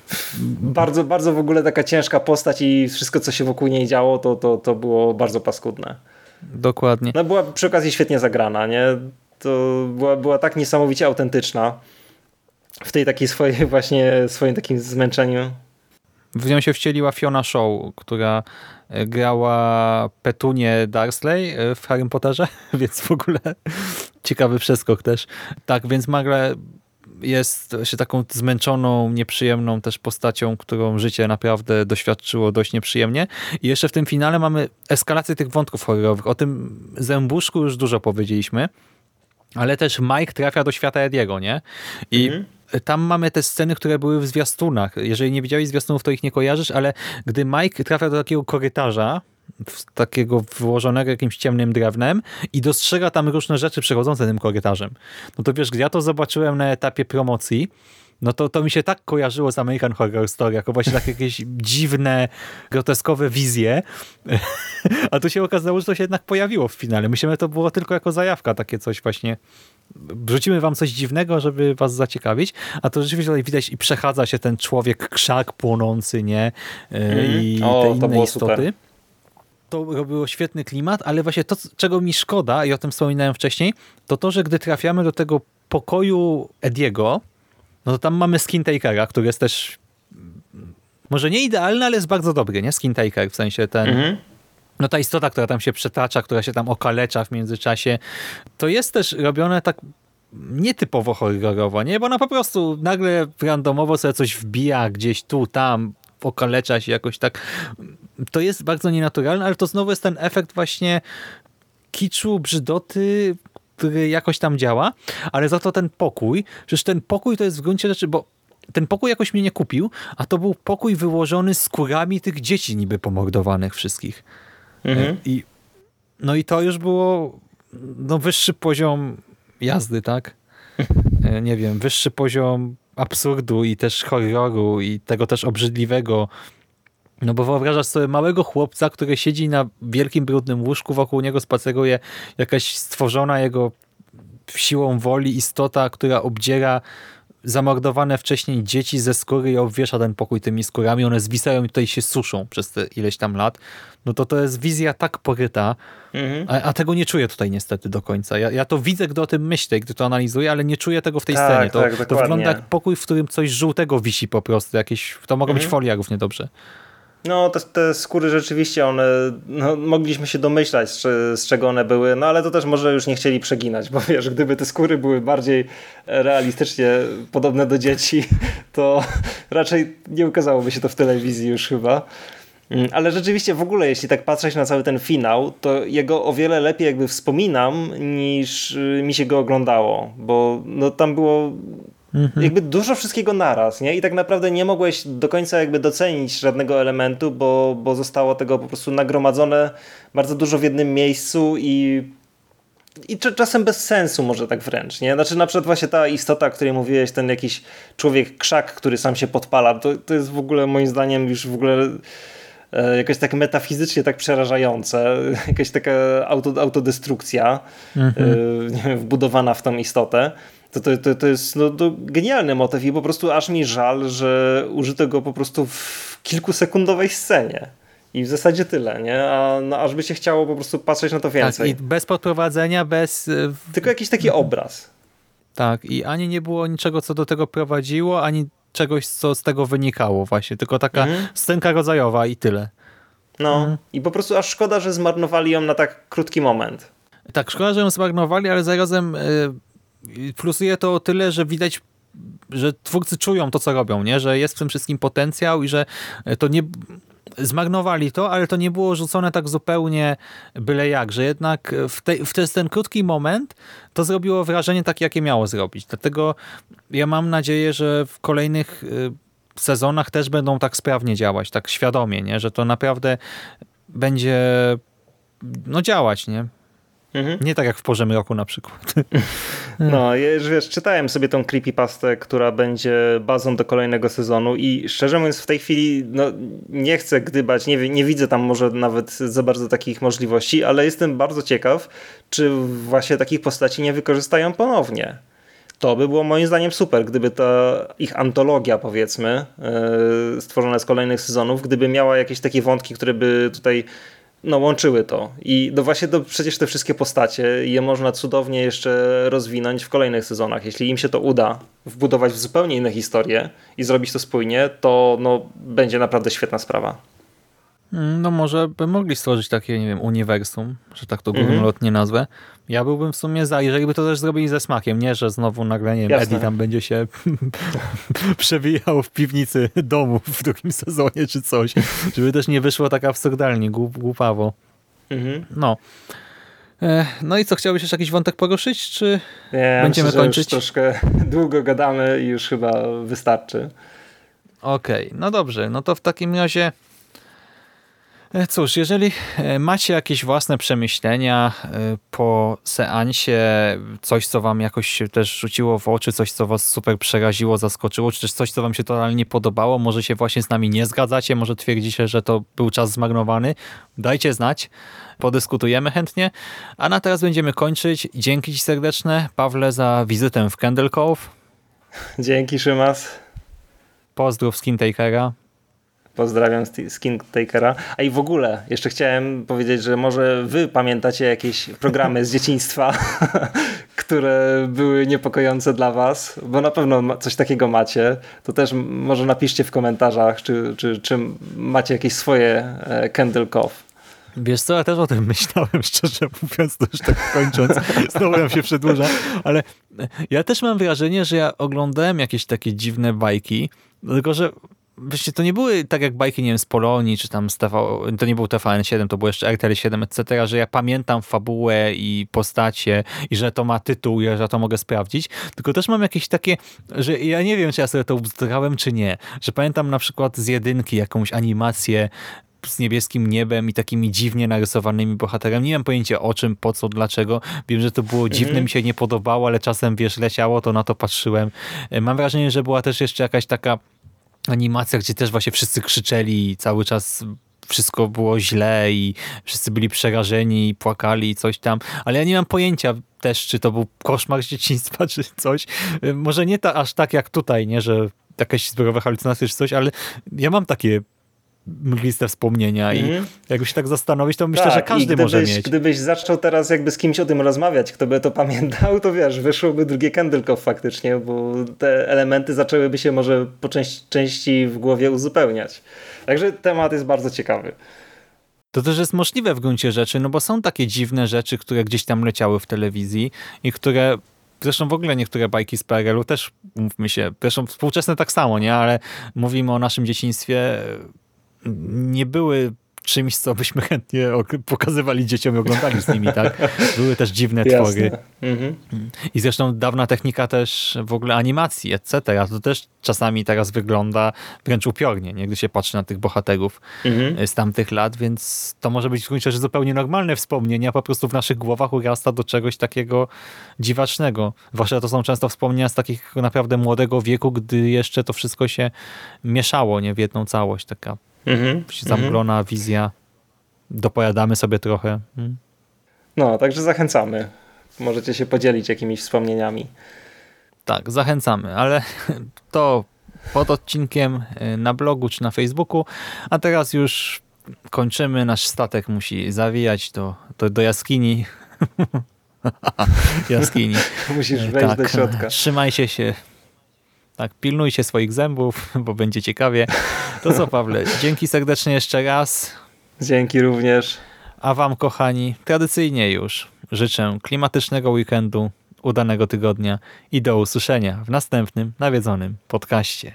bardzo, bardzo w ogóle taka ciężka postać i wszystko, co się wokół niej działo, to, to, to było bardzo paskudne. dokładnie. No była przy okazji świetnie zagrana, nie? To była, była tak niesamowicie autentyczna w tej takiej swojej właśnie, swoim takim zmęczeniu. W nią się wcieliła Fiona Shaw, która e, grała Petunię Dursley e, w Harry Potterze, więc w ogóle ciekawy przeskok też. Tak, więc Marle jest się taką zmęczoną, nieprzyjemną też postacią, którą życie naprawdę doświadczyło dość nieprzyjemnie. I jeszcze w tym finale mamy eskalację tych wątków horrorowych. O tym zębuszku już dużo powiedzieliśmy, ale też Mike trafia do świata Ediego, nie? I Mhm. tam mamy te sceny, które były w zwiastunach. Jeżeli nie widziałeś zwiastunów, to ich nie kojarzysz, ale gdy Mike trafia do takiego korytarza, takiego wyłożonego jakimś ciemnym drewnem i dostrzega tam różne rzeczy przechodzące tym korytarzem. No to wiesz, gdy ja to zobaczyłem na etapie promocji, no to, to mi się tak kojarzyło z American Horror Story, jako właśnie takie jakieś dziwne, groteskowe wizje. A tu się okazało, że to się jednak pojawiło w finale. Myślałem, że to było tylko jako zajawka, takie coś właśnie. Wrzucimy wam coś dziwnego, żeby was zaciekawić, a to rzeczywiście tutaj widać i przechadza się ten człowiek, krzak płonący, nie? Mhm. I O, te inne istoty. super. To robiło świetny klimat, ale właśnie to, czego mi szkoda, i o tym wspominałem wcześniej, to to, że gdy trafiamy do tego pokoju Ediego, no to tam mamy Skin Takera, który jest też może nie idealny, ale jest bardzo dobry, nie? Skin Taker, w sensie ten... Mhm. No ta istota, która tam się przetacza, która się tam okalecza w międzyczasie, to jest też robione tak nietypowo horrorowo, nie? Bo ona po prostu nagle randomowo sobie coś wbija gdzieś tu, tam, okalecza się jakoś tak. To jest bardzo nienaturalne, ale to znowu jest ten efekt właśnie kiczu, brzydoty, który jakoś tam działa, ale za to ten pokój, przecież ten pokój to jest w gruncie rzeczy, bo ten pokój jakoś mnie nie kupił, a to był pokój wyłożony skórami tych dzieci niby pomordowanych wszystkich. Mhm. I, no i to już było no, wyższy poziom jazdy, tak? E, Nie wiem, wyższy poziom absurdu i też horroru i tego też obrzydliwego. No bo wyobrażasz sobie małego chłopca, który siedzi na wielkim brudnym łóżku, wokół niego spaceruje jakaś stworzona jego siłą woli istota, która obdziera zamordowane wcześniej dzieci ze skóry i obwiesza ten pokój tymi skórami. One zwisają i tutaj się suszą przez te ileś tam lat. No to to jest wizja tak poryta, Mhm. a, a tego nie czuję tutaj niestety do końca. Ja, ja to widzę, gdy o tym myślę, gdy to analizuję, ale nie czuję tego w tej Tak, scenie. To, tak, to wygląda jak pokój, w którym coś żółtego wisi po prostu. Jakieś, to mogą być Mhm. folia równie dobrze. No, te, te skóry rzeczywiście, one, no, mogliśmy się domyślać, z, z czego one były, no ale to też może już nie chcieli przeginać, bo wiesz, gdyby te skóry były bardziej realistycznie podobne do dzieci, to raczej nie ukazałoby się to w telewizji już chyba. Mm, Ale rzeczywiście w ogóle, jeśli tak patrzeć na cały ten finał, to jego o wiele lepiej jakby wspominam, niż y, mi się go oglądało, bo no, tam było jakby dużo wszystkiego naraz, nie? I tak naprawdę nie mogłeś do końca jakby docenić żadnego elementu, bo, bo zostało tego po prostu nagromadzone bardzo dużo w jednym miejscu i i cz- czasem bez sensu może tak wręcz, nie? Znaczy na przykład właśnie ta istota, o której mówiłeś, ten jakiś człowiek krzak, który sam się podpala, to, to jest w ogóle moim zdaniem już w ogóle e, jakoś tak metafizycznie tak przerażające, jakaś taka auto, autodestrukcja e, nie wiem, wbudowana w tą istotę. To, to, to, to jest no, to genialny motyw i po prostu aż mi żal, że użyto go po prostu w kilkusekundowej scenie. I w zasadzie tyle, nie? A no, aż by się chciało po prostu patrzeć na to Tak, więcej. I bez podprowadzenia, bez... e, Tylko jakiś taki obraz. Tak, i ani nie było niczego, co do tego prowadziło, ani czegoś, co z tego wynikało właśnie. Tylko taka Mhm. scenka rodzajowa i tyle. No Mhm. i po prostu aż szkoda, że zmarnowali ją na tak krótki moment. Tak, szkoda, że ją zmarnowali, ale zarazem y, plusuje to o tyle, że widać że twórcy czują to, co robią, nie? że jest w tym wszystkim potencjał i że to nie zmarnowali to, ale to nie było rzucone tak zupełnie byle jak, że jednak w, te, w ten krótki moment to zrobiło wrażenie takie, jakie miało zrobić. Dlatego ja mam nadzieję, że w kolejnych y, sezonach też będą tak sprawnie działać, tak świadomie, nie? że to naprawdę będzie no działać, nie? Mhm. Nie tak jak w porze roku na przykład. No, już wiesz, czytałem sobie tą creepypastę, która będzie bazą do kolejnego sezonu i szczerze mówiąc w tej chwili no, nie chcę gdybać, nie, nie widzę tam może nawet za bardzo takich możliwości, ale jestem bardzo ciekaw, czy właśnie takich postaci nie wykorzystają ponownie. To by było moim zdaniem super, gdyby ta ich antologia, powiedzmy, yy, stworzona z kolejnych sezonów, gdyby miała jakieś takie wątki, które by tutaj no, łączyły to. I no właśnie to przecież te wszystkie postacie je można cudownie jeszcze rozwinąć w kolejnych sezonach. Jeśli im się to uda wbudować w zupełnie inne historie i zrobić to spójnie, to no, będzie naprawdę świetna sprawa. No może by mogli stworzyć takie, nie wiem, uniwersum, że tak to górnolotnie -hmm. nazwę. Ja byłbym w sumie za, jeżeli by to też zrobili ze smakiem, nie, że znowu nagle, nie wiem, Eddie tam będzie się przewijał w piwnicy domu w drugim sezonie czy coś, żeby też nie wyszło tak absurdalnie, głup, głupawo. -hmm. No. E, no i co, chciałbyś jeszcze jakiś wątek poruszyć, czy nie, będziemy myślę, kończyć? Już troszkę długo gadamy i już chyba wystarczy. Okej, okay, no dobrze, no to w takim razie cóż, jeżeli e, macie jakieś własne przemyślenia e, po seansie, coś co wam jakoś też rzuciło w oczy, coś co was super przeraziło, zaskoczyło, czy też coś co wam się totalnie podobało, może się właśnie z nami nie zgadzacie, może twierdzicie, że to był czas zmarnowany, dajcie znać, podyskutujemy chętnie. A na teraz będziemy kończyć. Dzięki ci serdeczne, Pawle, za wizytę w Candle Cove. Dzięki, Szymas. Pozdrów Skintakera. Pozdrawiam Skin Takera. A i w ogóle, jeszcze chciałem powiedzieć, że może wy pamiętacie jakieś programy z dzieciństwa, które były niepokojące dla was, bo na pewno coś takiego macie. To też może napiszcie w komentarzach, czy, czy, czy macie jakieś swoje e, Candle Cough. Wiesz co, ja też o tym myślałem, szczerze mówiąc, to już tak kończąc, znowu nam się przedłuża, ale ja też mam wrażenie, że ja oglądałem jakieś takie dziwne bajki, tylko że Wiecie, to nie były tak jak bajki, nie wiem, z Polonii, czy tam z TV, to nie był TVN7, to było jeszcze RTL 7, etc., że ja pamiętam fabułę i postacie i że to ma tytuł, i że to mogę sprawdzić, tylko też mam jakieś takie, że ja nie wiem, czy ja sobie to ubzdrałem, czy nie, że pamiętam na przykład z jedynki jakąś animację z niebieskim niebem i takimi dziwnie narysowanymi bohaterami. Nie mam pojęcia o czym, po co, dlaczego. Wiem, że to było dziwne, mm -hmm. mi się nie podobało, ale czasem, wiesz, leciało, to na to patrzyłem. Mam wrażenie, że była też jeszcze jakaś taka animacja, gdzie też właśnie wszyscy krzyczeli i cały czas wszystko było źle i wszyscy byli przerażeni i płakali i coś tam, ale ja nie mam pojęcia też, czy to był koszmar z dzieciństwa, czy coś. Może nie ta, aż tak jak tutaj, nie, że jakieś zbiorowe halucynacje czy coś, ale ja mam takie mgliste wspomnienia mm. i mhm. jakby się tak zastanowić, to myślę, tak, że każdy gdybyś, może mieć. Gdybyś zaczął teraz jakby z kimś o tym rozmawiać, kto by to pamiętał, to wiesz, wyszłoby drugie Candlecoff faktycznie, bo te elementy zaczęłyby się może po części, części w głowie uzupełniać. Także temat jest bardzo ciekawy. To też jest możliwe w gruncie rzeczy, no bo są takie dziwne rzeczy, które gdzieś tam leciały w telewizji i które Zresztą w ogóle niektóre bajki z PRL-u też, mówmy się, zresztą współczesne tak samo, nie? Ale mówimy o naszym dzieciństwie, nie były czymś, co byśmy chętnie pokazywali dzieciom i oglądali z nimi, tak? Były też dziwne twory. Mhm. I zresztą dawna technika też w ogóle animacji, etc. To też czasami teraz wygląda wręcz upiornie, nie? gdy się patrzy na tych bohaterów mhm. z tamtych lat, więc to może być w gruncie rzeczy zupełnie normalne wspomnienia, po prostu w naszych głowach urasta do czegoś takiego dziwacznego. Zwłaszcza to są często wspomnienia z takiego naprawdę młodego wieku, gdy jeszcze to wszystko się mieszało nie w jedną całość, taka mhm, zamglona mhm. wizja. Dopowiadamy sobie trochę. Hmm. No, także zachęcamy. Możecie się podzielić jakimiś wspomnieniami. Tak, zachęcamy, ale to pod odcinkiem y, na blogu czy na Facebooku, a teraz już kończymy. Nasz statek musi zawijać do, do, do jaskini. jaskini. Musisz wejść tak, do środka. Trzymajcie się tak, pilnujcie swoich zębów, bo będzie ciekawie. To co, Pawle, dzięki serdecznie jeszcze raz. Dzięki również. A wam, kochani, tradycyjnie już życzę klimatycznego weekendu, udanego tygodnia i do usłyszenia w następnym nawiedzonym podcaście.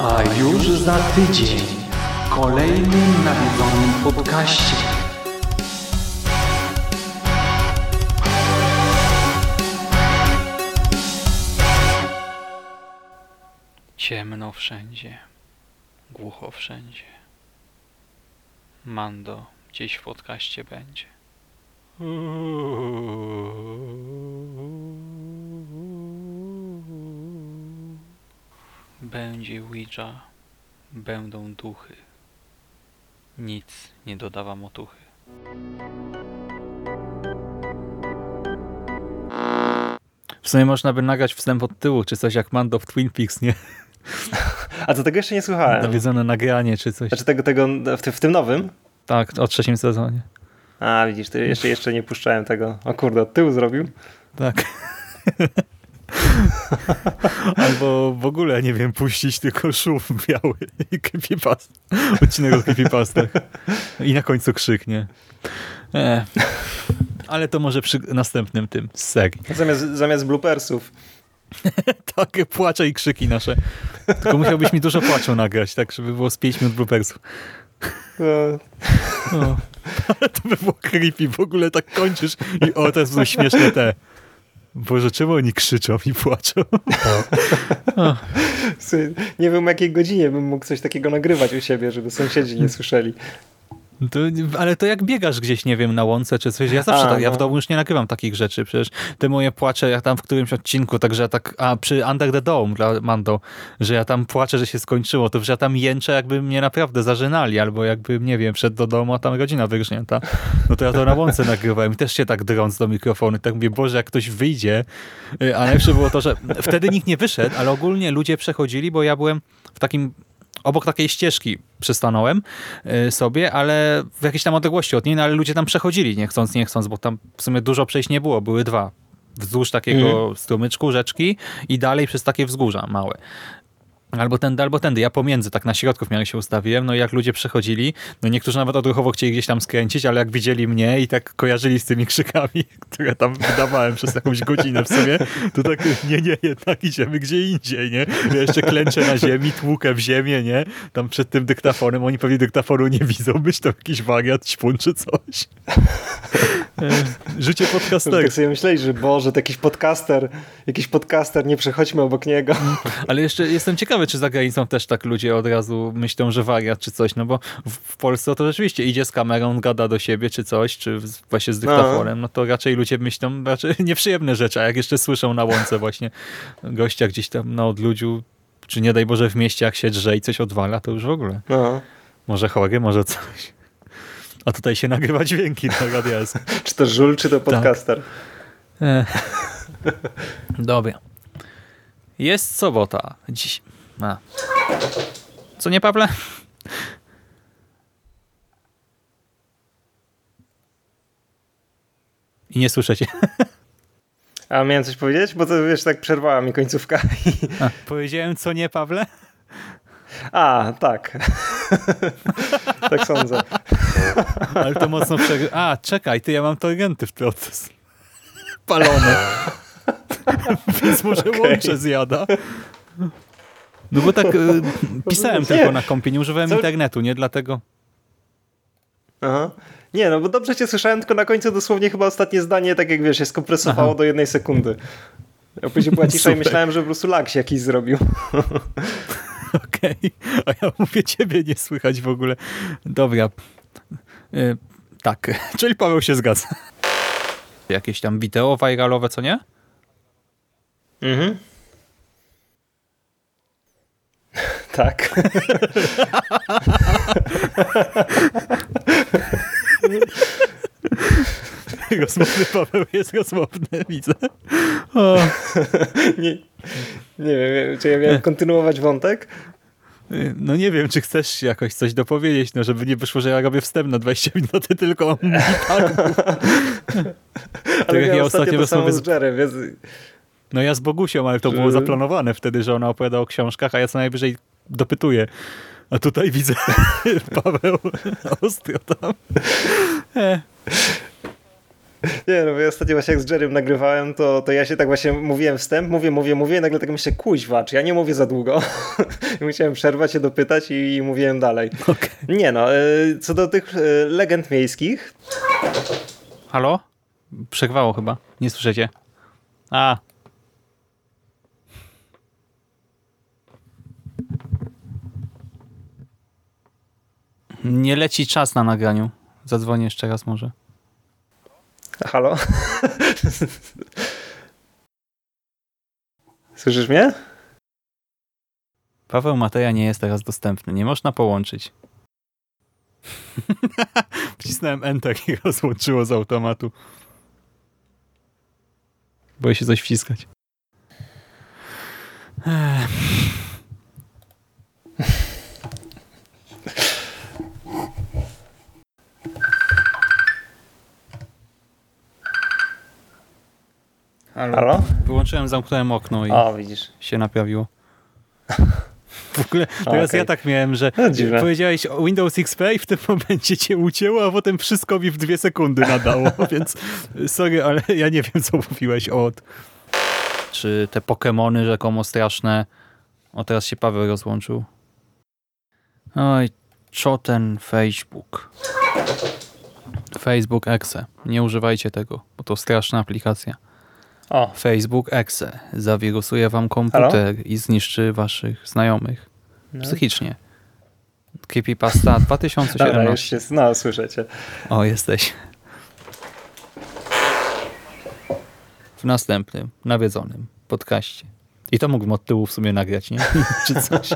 A już za tydzień w kolejnym nawiedzonym podcaście. Ciemno wszędzie, głucho wszędzie. Mando gdzieś w podcaście będzie. Będzie Ouija, będą duchy. Nic nie dodawa motuchy. W sumie można by nagrać wstęp od tyłu, czy coś jak Mando w Twin Peaks, nie? A to tego jeszcze nie słuchałem. Nawiedzone nagranie, czy coś. Znaczy tego, tego w, ty- w tym nowym? Tak, o trzecim sezonie. A, widzisz, to jeszcze, jeszcze nie puszczałem tego. O kurde, od tyłu zrobił. Tak. Albo w ogóle, nie wiem, puścić tylko szum biały i creepypast. Odcinek o creepypastach. I na końcu krzyknie. E. Ale to może przy następnym tym z serii. Zamiast, zamiast bloopersów. Takie płacze i krzyki nasze. Tylko musiałbyś mi dużo płaczu nagrać, tak, żeby było z 5 minut bloopersów. No, O. Ale to by było creepy. W ogóle tak kończysz i o, to są śmieszne te. Boże, czemu oni krzyczą i płaczą? Słuchaj, nie wiem o jakiej godzinie bym mógł coś takiego nagrywać u siebie, żeby sąsiedzi nie słyszeli. To, ale to jak biegasz gdzieś, nie wiem, na łące czy coś, ja zawsze A, tak, ja no. w domu już nie nagrywam takich rzeczy, przecież te moje płacze, jak tam w którymś odcinku, także ja tak, a przy Under the Dome dla Mando, że ja tam płaczę, że się skończyło, to że ja tam jęczę, jakby mnie naprawdę zażynali, albo jakbym, nie wiem, wszedł do domu, a tam godzina wygrznięta, no to ja to na łące nagrywałem i też się tak drąc do mikrofonu, tak mówię, Boże, jak ktoś wyjdzie, Y, a najlepsze było to, że wtedy nikt nie wyszedł, ale ogólnie ludzie przechodzili, bo ja byłem w takim obok takiej ścieżki przystanąłem y, sobie, ale w jakiejś tam odległości od niej, no ale ludzie tam przechodzili, nie chcąc, nie chcąc, bo tam w sumie dużo przejść nie było, były dwa. Wzdłuż takiego strumyczku, rzeczki i dalej przez takie wzgórza małe. Albo tędy, albo tędy. Ja pomiędzy, tak na środku w miarę się ustawiłem, no i jak ludzie przechodzili, no niektórzy nawet odruchowo chcieli gdzieś tam skręcić, ale jak widzieli mnie i tak kojarzyli z tymi krzykami, które tam wydawałem przez jakąś godzinę w sumie, to tak, nie, nie, jednak idziemy gdzie indziej, nie? Ja jeszcze klęczę na ziemi, tłukę w ziemię, nie? Tam przed tym dyktafonem, oni pewnie dyktafonu nie widzą, być to jakiś wariat, śpun czy coś. E, Życie podcastera. Tak sobie myśleli, że Boże, to jakiś podcaster, jakiś podcaster, nie przechodźmy obok niego. Ale jeszcze jestem ciekawy, czy za granicą też tak ludzie od razu myślą, że wariat czy coś, no bo w, Polsce to rzeczywiście idzie z kamerą, gada do siebie czy coś, czy właśnie z dyktafonem, no to raczej ludzie myślą raczej nieprzyjemne rzeczy, a jak jeszcze słyszą na łące właśnie gościa gdzieś tam na odludziu, czy nie daj Boże w mieście jak się drze i coś odwala, to już w ogóle. No. Może chory, może coś. A tutaj się nagrywa dźwięki na radialsku. Czy to żul, czy to podcaster. E. Dobra. Jest sobota. Dziś. A. Co nie, Pawle? I nie słyszę cię. A miałem coś powiedzieć? Bo to wiesz, tak przerwała mi końcówka. A, powiedziałem co nie, Pawle? A, tak. tak sądzę. Ale to mocno przegry... A, czekaj, ty, ja mam torrenty w proces. Palone. Więc może Okej. łącze zjada. No bo tak y, pisałem tylko na kompie, nie używałem Co- internetu, nie? Dlatego... Aha. Nie, no bo dobrze cię słyszałem, tylko na końcu dosłownie chyba ostatnie zdanie, tak jak wiesz, się skompresowało Aha. do jednej sekundy. A później była cisza i myślałem, że po prostu lag się jakiś zrobił. Okej, a ja mówię, ciebie nie słychać w ogóle. Dobra. Y, tak, czyli Paweł się zgadza. Jakieś tam wideo viralowe, co nie? Mhm. Tak. Rozmowny Paweł jest rozmowny, widzę. O, nie, nie wiem, czy ja miałem kontynuować wątek? no nie wiem, czy chcesz jakoś coś dopowiedzieć, no żeby nie wyszło, że ja robię wstęp na 20 minut, ty tylko tak. Ale jak miałem ja ostatnio ostatnio to samo rozmowy z z- Jerem, więc... No ja z Bogusią, ale to było zaplanowane wtedy, że ona opowiada o książkach, a ja co najwyżej dopytuję A tutaj widzę Paweł ostro tam. E, Nie, no bo ja ostatnio właśnie jak z Jerrym nagrywałem, to, to ja się tak właśnie mówiłem wstęp, mówię, mówię, mówię i nagle tak myślę, kuźwa, czy ja nie mówię za długo? I musiałem przerwać się, dopytać i, i mówiłem dalej. Okej. Nie no, y, co do tych y, legend miejskich, Halo? Przerwało chyba. Nie słyszycie? A. Nie leci czas na nagraniu. Zadzwonię jeszcze raz może. halo? Słyszysz mnie? Paweł Mateja nie jest teraz dostępny. Nie można połączyć. Wcisnąłem Enter i rozłączyło z automatu. Boję się coś wciskać. Halo? Halo? Wyłączyłem, zamknąłem okno i O, widzisz. się naprawiło. W ogóle teraz Okej. ja tak miałem, że No, dziwne. powiedziałeś o Windows XP i w tym momencie cię ucięło, a potem wszystko mi w dwie sekundy nadało, więc sorry, ale ja nie wiem, co mówiłeś od. Czy te Pokemony rzekomo straszne. O, teraz się Paweł rozłączył. Oj, co ten Facebook? Facebook Exe. Nie używajcie tego, bo to straszna aplikacja. O, Facebook Exe zawirusuje wam komputer i zniszczy waszych znajomych. No. Psychicznie. Creepypasta dobra, 2017. już się, no słyszycie. O, jesteś. W następnym, nawiedzonym podcaście. I to mógłbym od tyłu w sumie nagrać, nie? Czy coś.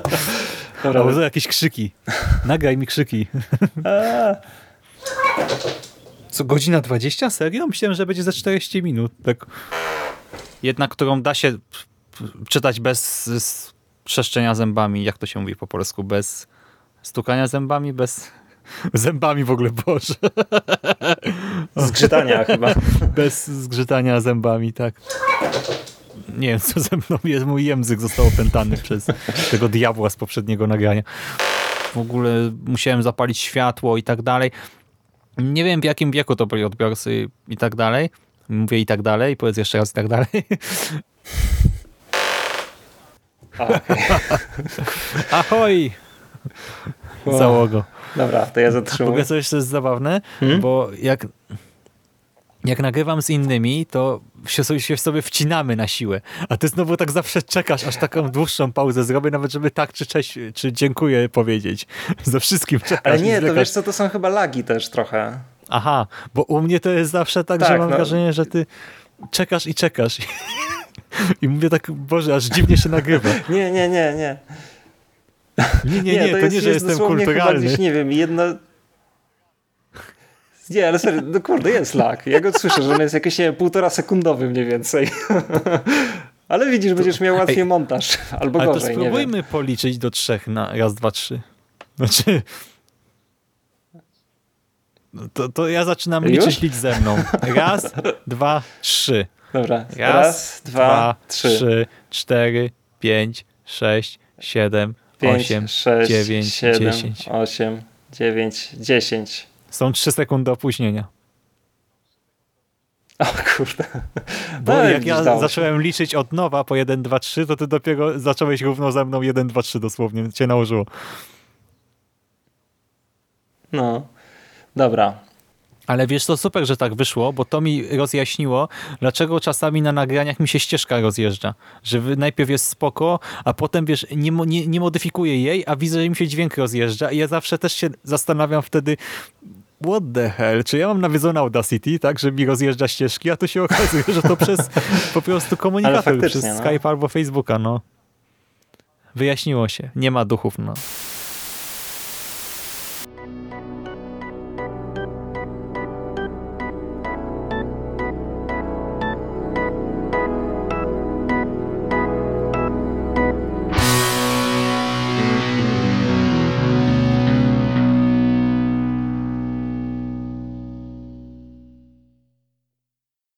Dobra, Albo jakieś krzyki. Nagraj mi krzyki. Co, godzina 20? Serio? Myślałem, że będzie za 40 minut. Tak. Jedna, którą da się czytać bez trzeszczenia zębami. Jak to się mówi po polsku? Bez stukania zębami? Bez... Zębami w ogóle, Boże. zgrzytania chyba. Bez zgrzytania zębami, tak. Nie wiem, co ze mną jest. Mój język został opętany przez tego diabła z poprzedniego nagrania. W ogóle musiałem zapalić światło i tak dalej. Nie wiem, w jakim wieku to byli odbiorcy i tak dalej. Mówię i tak dalej, powiedz jeszcze raz i tak dalej. Okej. Ahoj! Załogo. Dobra, to ja W zatrzymuję. ogóle coś jest zabawne, Hmm? bo jak, jak nagrywam z innymi, to się sobie, się sobie wcinamy na siłę. A ty znowu tak zawsze czekasz, aż taką dłuższą pauzę zrobię, nawet żeby tak czy cześć, czy dziękuję powiedzieć. Ze wszystkim czekasz. Ale nie, to wiesz co, to są chyba lagi też trochę. Aha, bo u mnie to jest zawsze tak, że Tak, mam no. wrażenie, że ty czekasz i czekasz. I mówię tak, Boże, aż dziwnie się nagrywa. Nie, nie, nie, nie. Nie, nie, nie, to, jest, nie, że jest jestem dosłownie chyba kulturalny. Gdzieś, nie wiem, jedno... Nie, ale serio, no kurde, jest lag. Ja go słyszę, że on jest jakieś, nie wiem, półtora sekundowy mniej więcej. Ale widzisz, będziesz miał łatwiej Ej, montaż. Albo Ale to gorzej, wiem. spróbujmy policzyć do trzech na raz, dwa, trzy. Znaczy... No To, to ja zaczynam Już? liczyć licz ze mną. Raz, dwa, trzy. Dobra, Raz, raz, dwa, trzy. trzy, cztery, pięć, sześć, siedem, Pięć, osiem, sześć, dziewięć, siedem, dziesięć. osiem, dziewięć, dziesięć. Są trzy sekundy opóźnienia. O kurde. Bo No, jak ja się. zacząłem liczyć od nowa po 1, 2, 3, to ty dopiero zacząłeś równo ze mną 1, 2, 3 dosłownie. Cię nałożyło. No, dobra. Ale wiesz, to super, że tak wyszło, bo to mi rozjaśniło, dlaczego czasami na nagraniach mi się ścieżka rozjeżdża. Że najpierw jest spoko, a potem wiesz, nie, nie, nie modyfikuję jej, a widzę, że mi się dźwięk rozjeżdża i ja zawsze też się zastanawiam wtedy, what the hell, czy ja mam nawiedzone Audacity, tak, że mi rozjeżdża ścieżki, a to się okazuje, że to przez po prostu komunikator, przez no. Skype albo Facebooka, no. Wyjaśniło się, nie ma duchów, no.